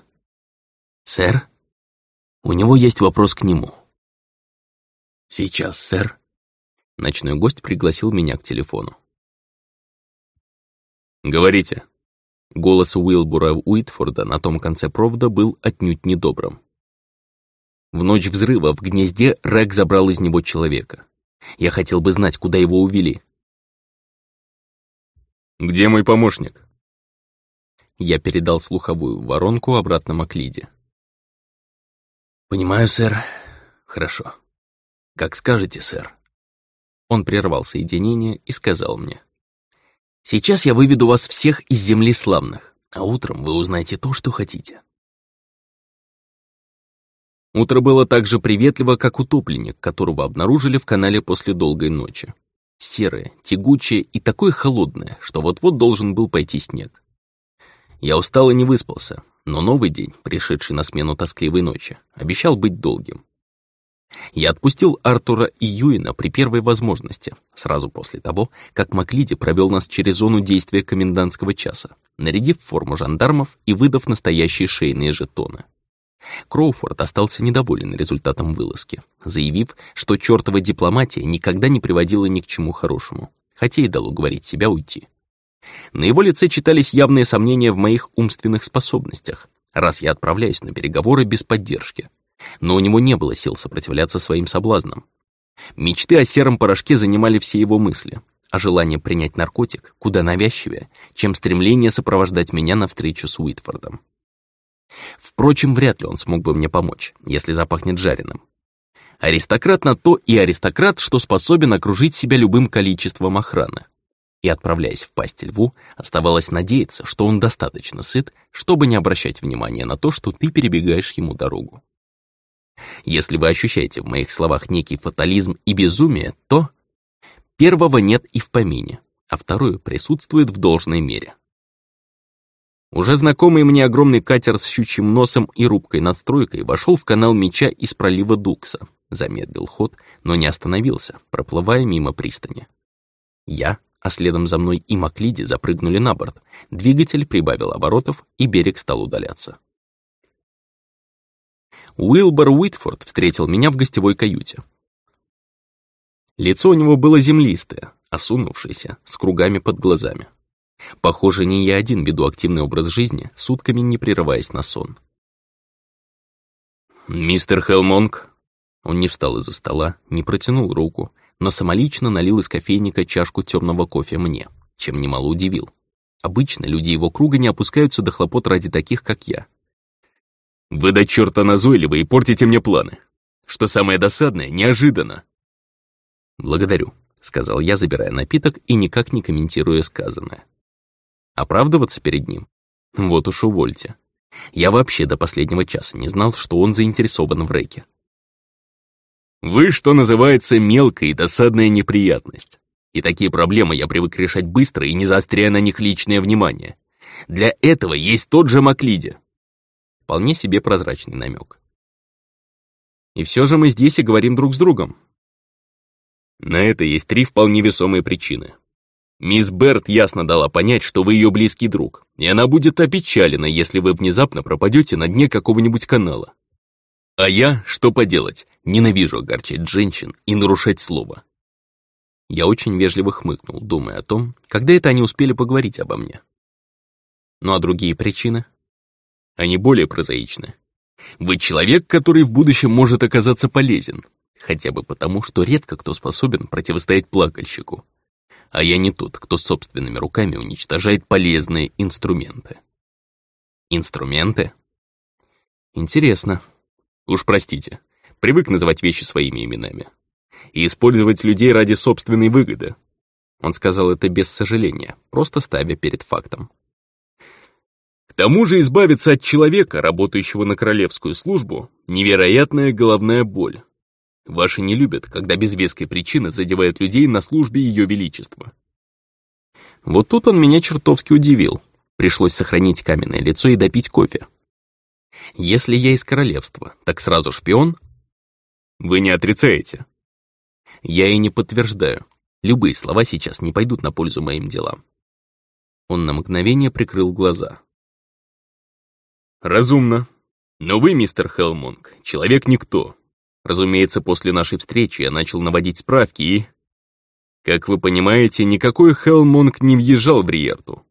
«Сэр, у него есть вопрос к нему». «Сейчас, сэр». Ночной гость пригласил меня к телефону. «Говорите». Голос Уилбура Уитфорда на том конце провода был отнюдь недобрым. В ночь взрыва в гнезде Рэг забрал из него человека. Я хотел бы знать, куда его увели. «Где мой помощник?» Я передал слуховую воронку обратно Маклиде. «Понимаю, сэр. Хорошо. Как скажете, сэр». Он прервал соединение и сказал мне. «Сейчас я выведу вас всех из земли славных, а утром вы узнаете то, что хотите». Утро было так же приветливо, как утопленник, которого обнаружили в канале после долгой ночи. Серое, тягучее и такое холодное, что вот-вот должен был пойти снег. Я устал и не выспался, но новый день, пришедший на смену тоскливой ночи, обещал быть долгим. Я отпустил Артура и Юина при первой возможности, сразу после того, как Маклиди провел нас через зону действия комендантского часа, нарядив форму жандармов и выдав настоящие шейные жетоны. Кроуфорд остался недоволен результатом вылазки, заявив, что чертова дипломатия никогда не приводила ни к чему хорошему, хотя и дал уговорить себя уйти. На его лице читались явные сомнения в моих умственных способностях, раз я отправляюсь на переговоры без поддержки но у него не было сил сопротивляться своим соблазнам. Мечты о сером порошке занимали все его мысли, а желание принять наркотик куда навязчивее, чем стремление сопровождать меня на встречу с Уитфордом. Впрочем, вряд ли он смог бы мне помочь, если запахнет жареным. Аристократ на то и аристократ, что способен окружить себя любым количеством охраны. И отправляясь в пасть льву, оставалось надеяться, что он достаточно сыт, чтобы не обращать внимания на то, что ты перебегаешь ему дорогу. Если вы ощущаете в моих словах некий фатализм и безумие, то первого нет и в помине, а второе присутствует в должной мере. Уже знакомый мне огромный катер с щучьим носом и рубкой-надстройкой вошел в канал меча из пролива Дукса, замедлил ход, но не остановился, проплывая мимо пристани. Я, а следом за мной и Маклиди запрыгнули на борт, двигатель прибавил оборотов, и берег стал удаляться. Уилбор Уитфорд встретил меня в гостевой каюте. Лицо у него было землистое, осунувшееся, с кругами под глазами. Похоже, не я один веду активный образ жизни, сутками не прерываясь на сон. «Мистер Хелмонг?» Он не встал из-за стола, не протянул руку, но самолично налил из кофейника чашку темного кофе мне, чем немало удивил. Обычно люди его круга не опускаются до хлопот ради таких, как я. Вы до черта назойливы и портите мне планы. Что самое досадное, неожиданно. Благодарю, сказал я, забирая напиток и никак не комментируя сказанное. Оправдываться перед ним? Вот уж увольте. Я вообще до последнего часа не знал, что он заинтересован в рэке. Вы, что называется, мелкая и досадная неприятность. И такие проблемы я привык решать быстро и не заостряя на них личное внимание. Для этого есть тот же Маклиди. Вполне себе прозрачный намек. И все же мы здесь и говорим друг с другом. На это есть три вполне весомые причины. Мисс Берт ясно дала понять, что вы ее близкий друг, и она будет опечалена, если вы внезапно пропадете на дне какого-нибудь канала. А я, что поделать, ненавижу огорчать женщин и нарушать слово. Я очень вежливо хмыкнул, думая о том, когда это они успели поговорить обо мне. Ну а другие причины? Они более прозаичны. Вы человек, который в будущем может оказаться полезен, хотя бы потому, что редко кто способен противостоять плакальщику. А я не тот, кто собственными руками уничтожает полезные инструменты. Инструменты? Интересно. Уж простите, привык называть вещи своими именами. И использовать людей ради собственной выгоды. Он сказал это без сожаления, просто ставя перед фактом. К тому же избавиться от человека, работающего на королевскую службу, невероятная головная боль. Ваши не любят, когда без веской причины задевают людей на службе Ее Величества. Вот тут он меня чертовски удивил. Пришлось сохранить каменное лицо и допить кофе. Если я из королевства, так сразу шпион? Вы не отрицаете. Я и не подтверждаю. Любые слова сейчас не пойдут на пользу моим делам. Он на мгновение прикрыл глаза. «Разумно. Но вы, мистер Хелмонг, человек никто. Разумеется, после нашей встречи я начал наводить справки и...» Как вы понимаете, никакой Хелмонг не въезжал в Риерту.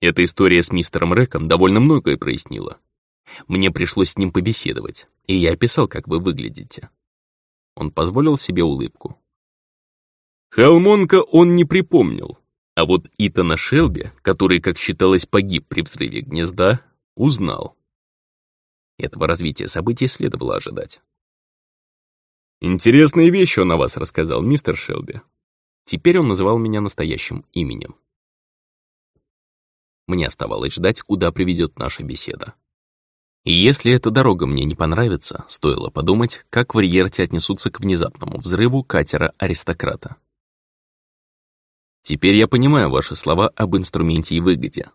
Эта история с мистером Рэком довольно многое прояснила. Мне пришлось с ним побеседовать, и я описал, как вы выглядите. Он позволил себе улыбку. Хелмонка он не припомнил, а вот Итана Шелби, который, как считалось, погиб при взрыве гнезда, узнал. Этого развития событий следовало ожидать. «Интересные вещи он о вас рассказал, мистер Шелби». Теперь он называл меня настоящим именем. Мне оставалось ждать, куда приведет наша беседа. Если эта дорога мне не понравится, стоило подумать, как в Риерте отнесутся к внезапному взрыву катера-аристократа. Теперь я понимаю ваши слова об инструменте и выгоде.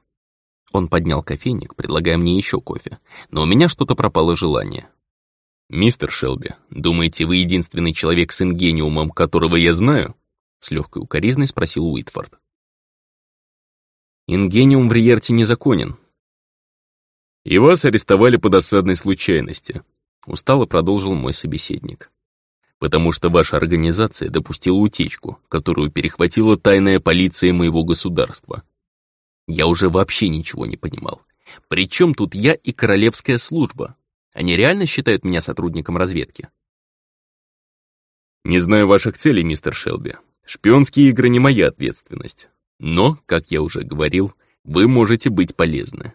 Он поднял кофейник, предлагая мне еще кофе, но у меня что-то пропало желание. «Мистер Шелби, думаете, вы единственный человек с ингениумом, которого я знаю?» С легкой укоризной спросил Уитфорд. «Ингениум в Риерте незаконен». «И вас арестовали по досадной случайности», устало продолжил мой собеседник потому что ваша организация допустила утечку, которую перехватила тайная полиция моего государства. Я уже вообще ничего не понимал. Причем тут я и королевская служба? Они реально считают меня сотрудником разведки? Не знаю ваших целей, мистер Шелби. Шпионские игры не моя ответственность. Но, как я уже говорил, вы можете быть полезны.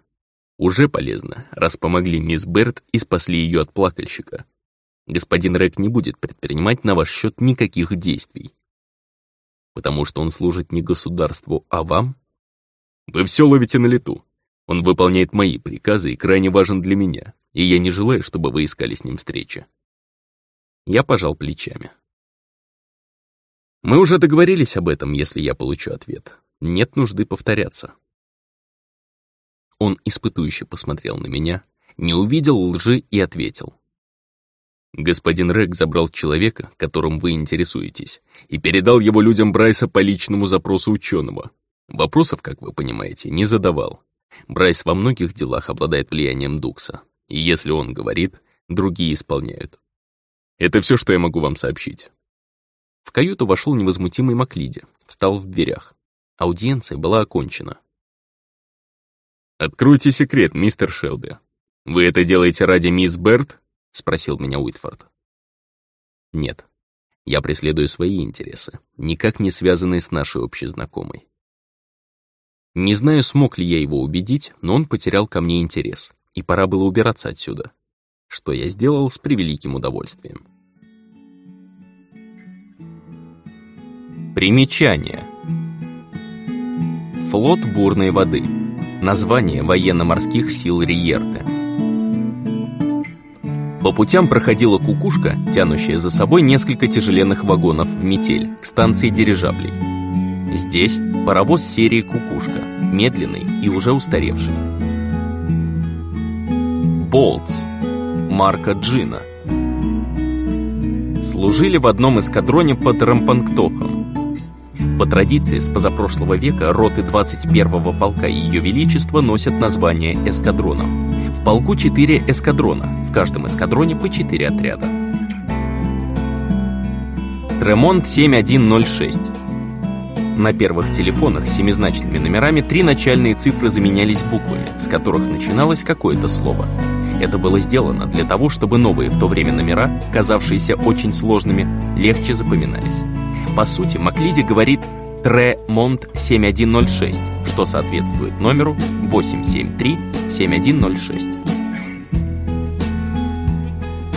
Уже полезно, раз помогли мисс Берт и спасли ее от плакальщика господин Рэк не будет предпринимать на ваш счет никаких действий. Потому что он служит не государству, а вам? Вы все ловите на лету. Он выполняет мои приказы и крайне важен для меня, и я не желаю, чтобы вы искали с ним встречи. Я пожал плечами. Мы уже договорились об этом, если я получу ответ. Нет нужды повторяться. Он испытующе посмотрел на меня, не увидел лжи и ответил. Господин Рэг забрал человека, которым вы интересуетесь, и передал его людям Брайса по личному запросу ученого. Вопросов, как вы понимаете, не задавал. Брайс во многих делах обладает влиянием Дукса, и если он говорит, другие исполняют. Это все, что я могу вам сообщить. В каюту вошел невозмутимый Маклиди, встал в дверях. Аудиенция была окончена. «Откройте секрет, мистер Шелби. Вы это делаете ради мисс Берт — спросил меня Уитфорд. «Нет, я преследую свои интересы, никак не связанные с нашей общей знакомой. Не знаю, смог ли я его убедить, но он потерял ко мне интерес, и пора было убираться отсюда, что я сделал с превеликим удовольствием. Примечание. Флот бурной воды. Название военно-морских сил Риерты. По путям проходила кукушка, тянущая за собой несколько тяжеленных вагонов в метель, к станции дирижаблей. Здесь паровоз серии «Кукушка», медленный и уже устаревший. «Болтс» марка Джина. Служили в одном эскадроне под Рампангтохом. По традиции, с позапрошлого века роты 21-го полка Ее Величества носят название эскадронов – в полку 4 эскадрона, в каждом эскадроне по 4 отряда. Тремонт 7106. На первых телефонах с семизначными номерами три начальные цифры заменялись буквами, с которых начиналось какое-то слово. Это было сделано для того, чтобы новые в то время номера, казавшиеся очень сложными, легче запоминались. По сути, Маклиди говорит Тремонт 7106, что соответствует номеру 873-7106.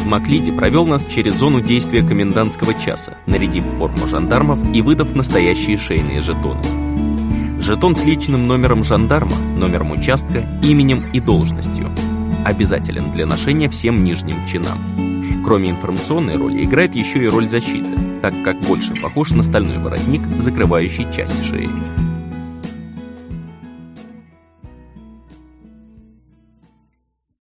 Маклиди провел нас через зону действия комендантского часа, нарядив форму жандармов и выдав настоящие шейные жетоны. Жетон с личным номером жандарма, номером участка, именем и должностью. Обязателен для ношения всем нижним чинам. Кроме информационной роли, играет еще и роль защиты – так как больше похож на стальной воротник, закрывающий часть шеи.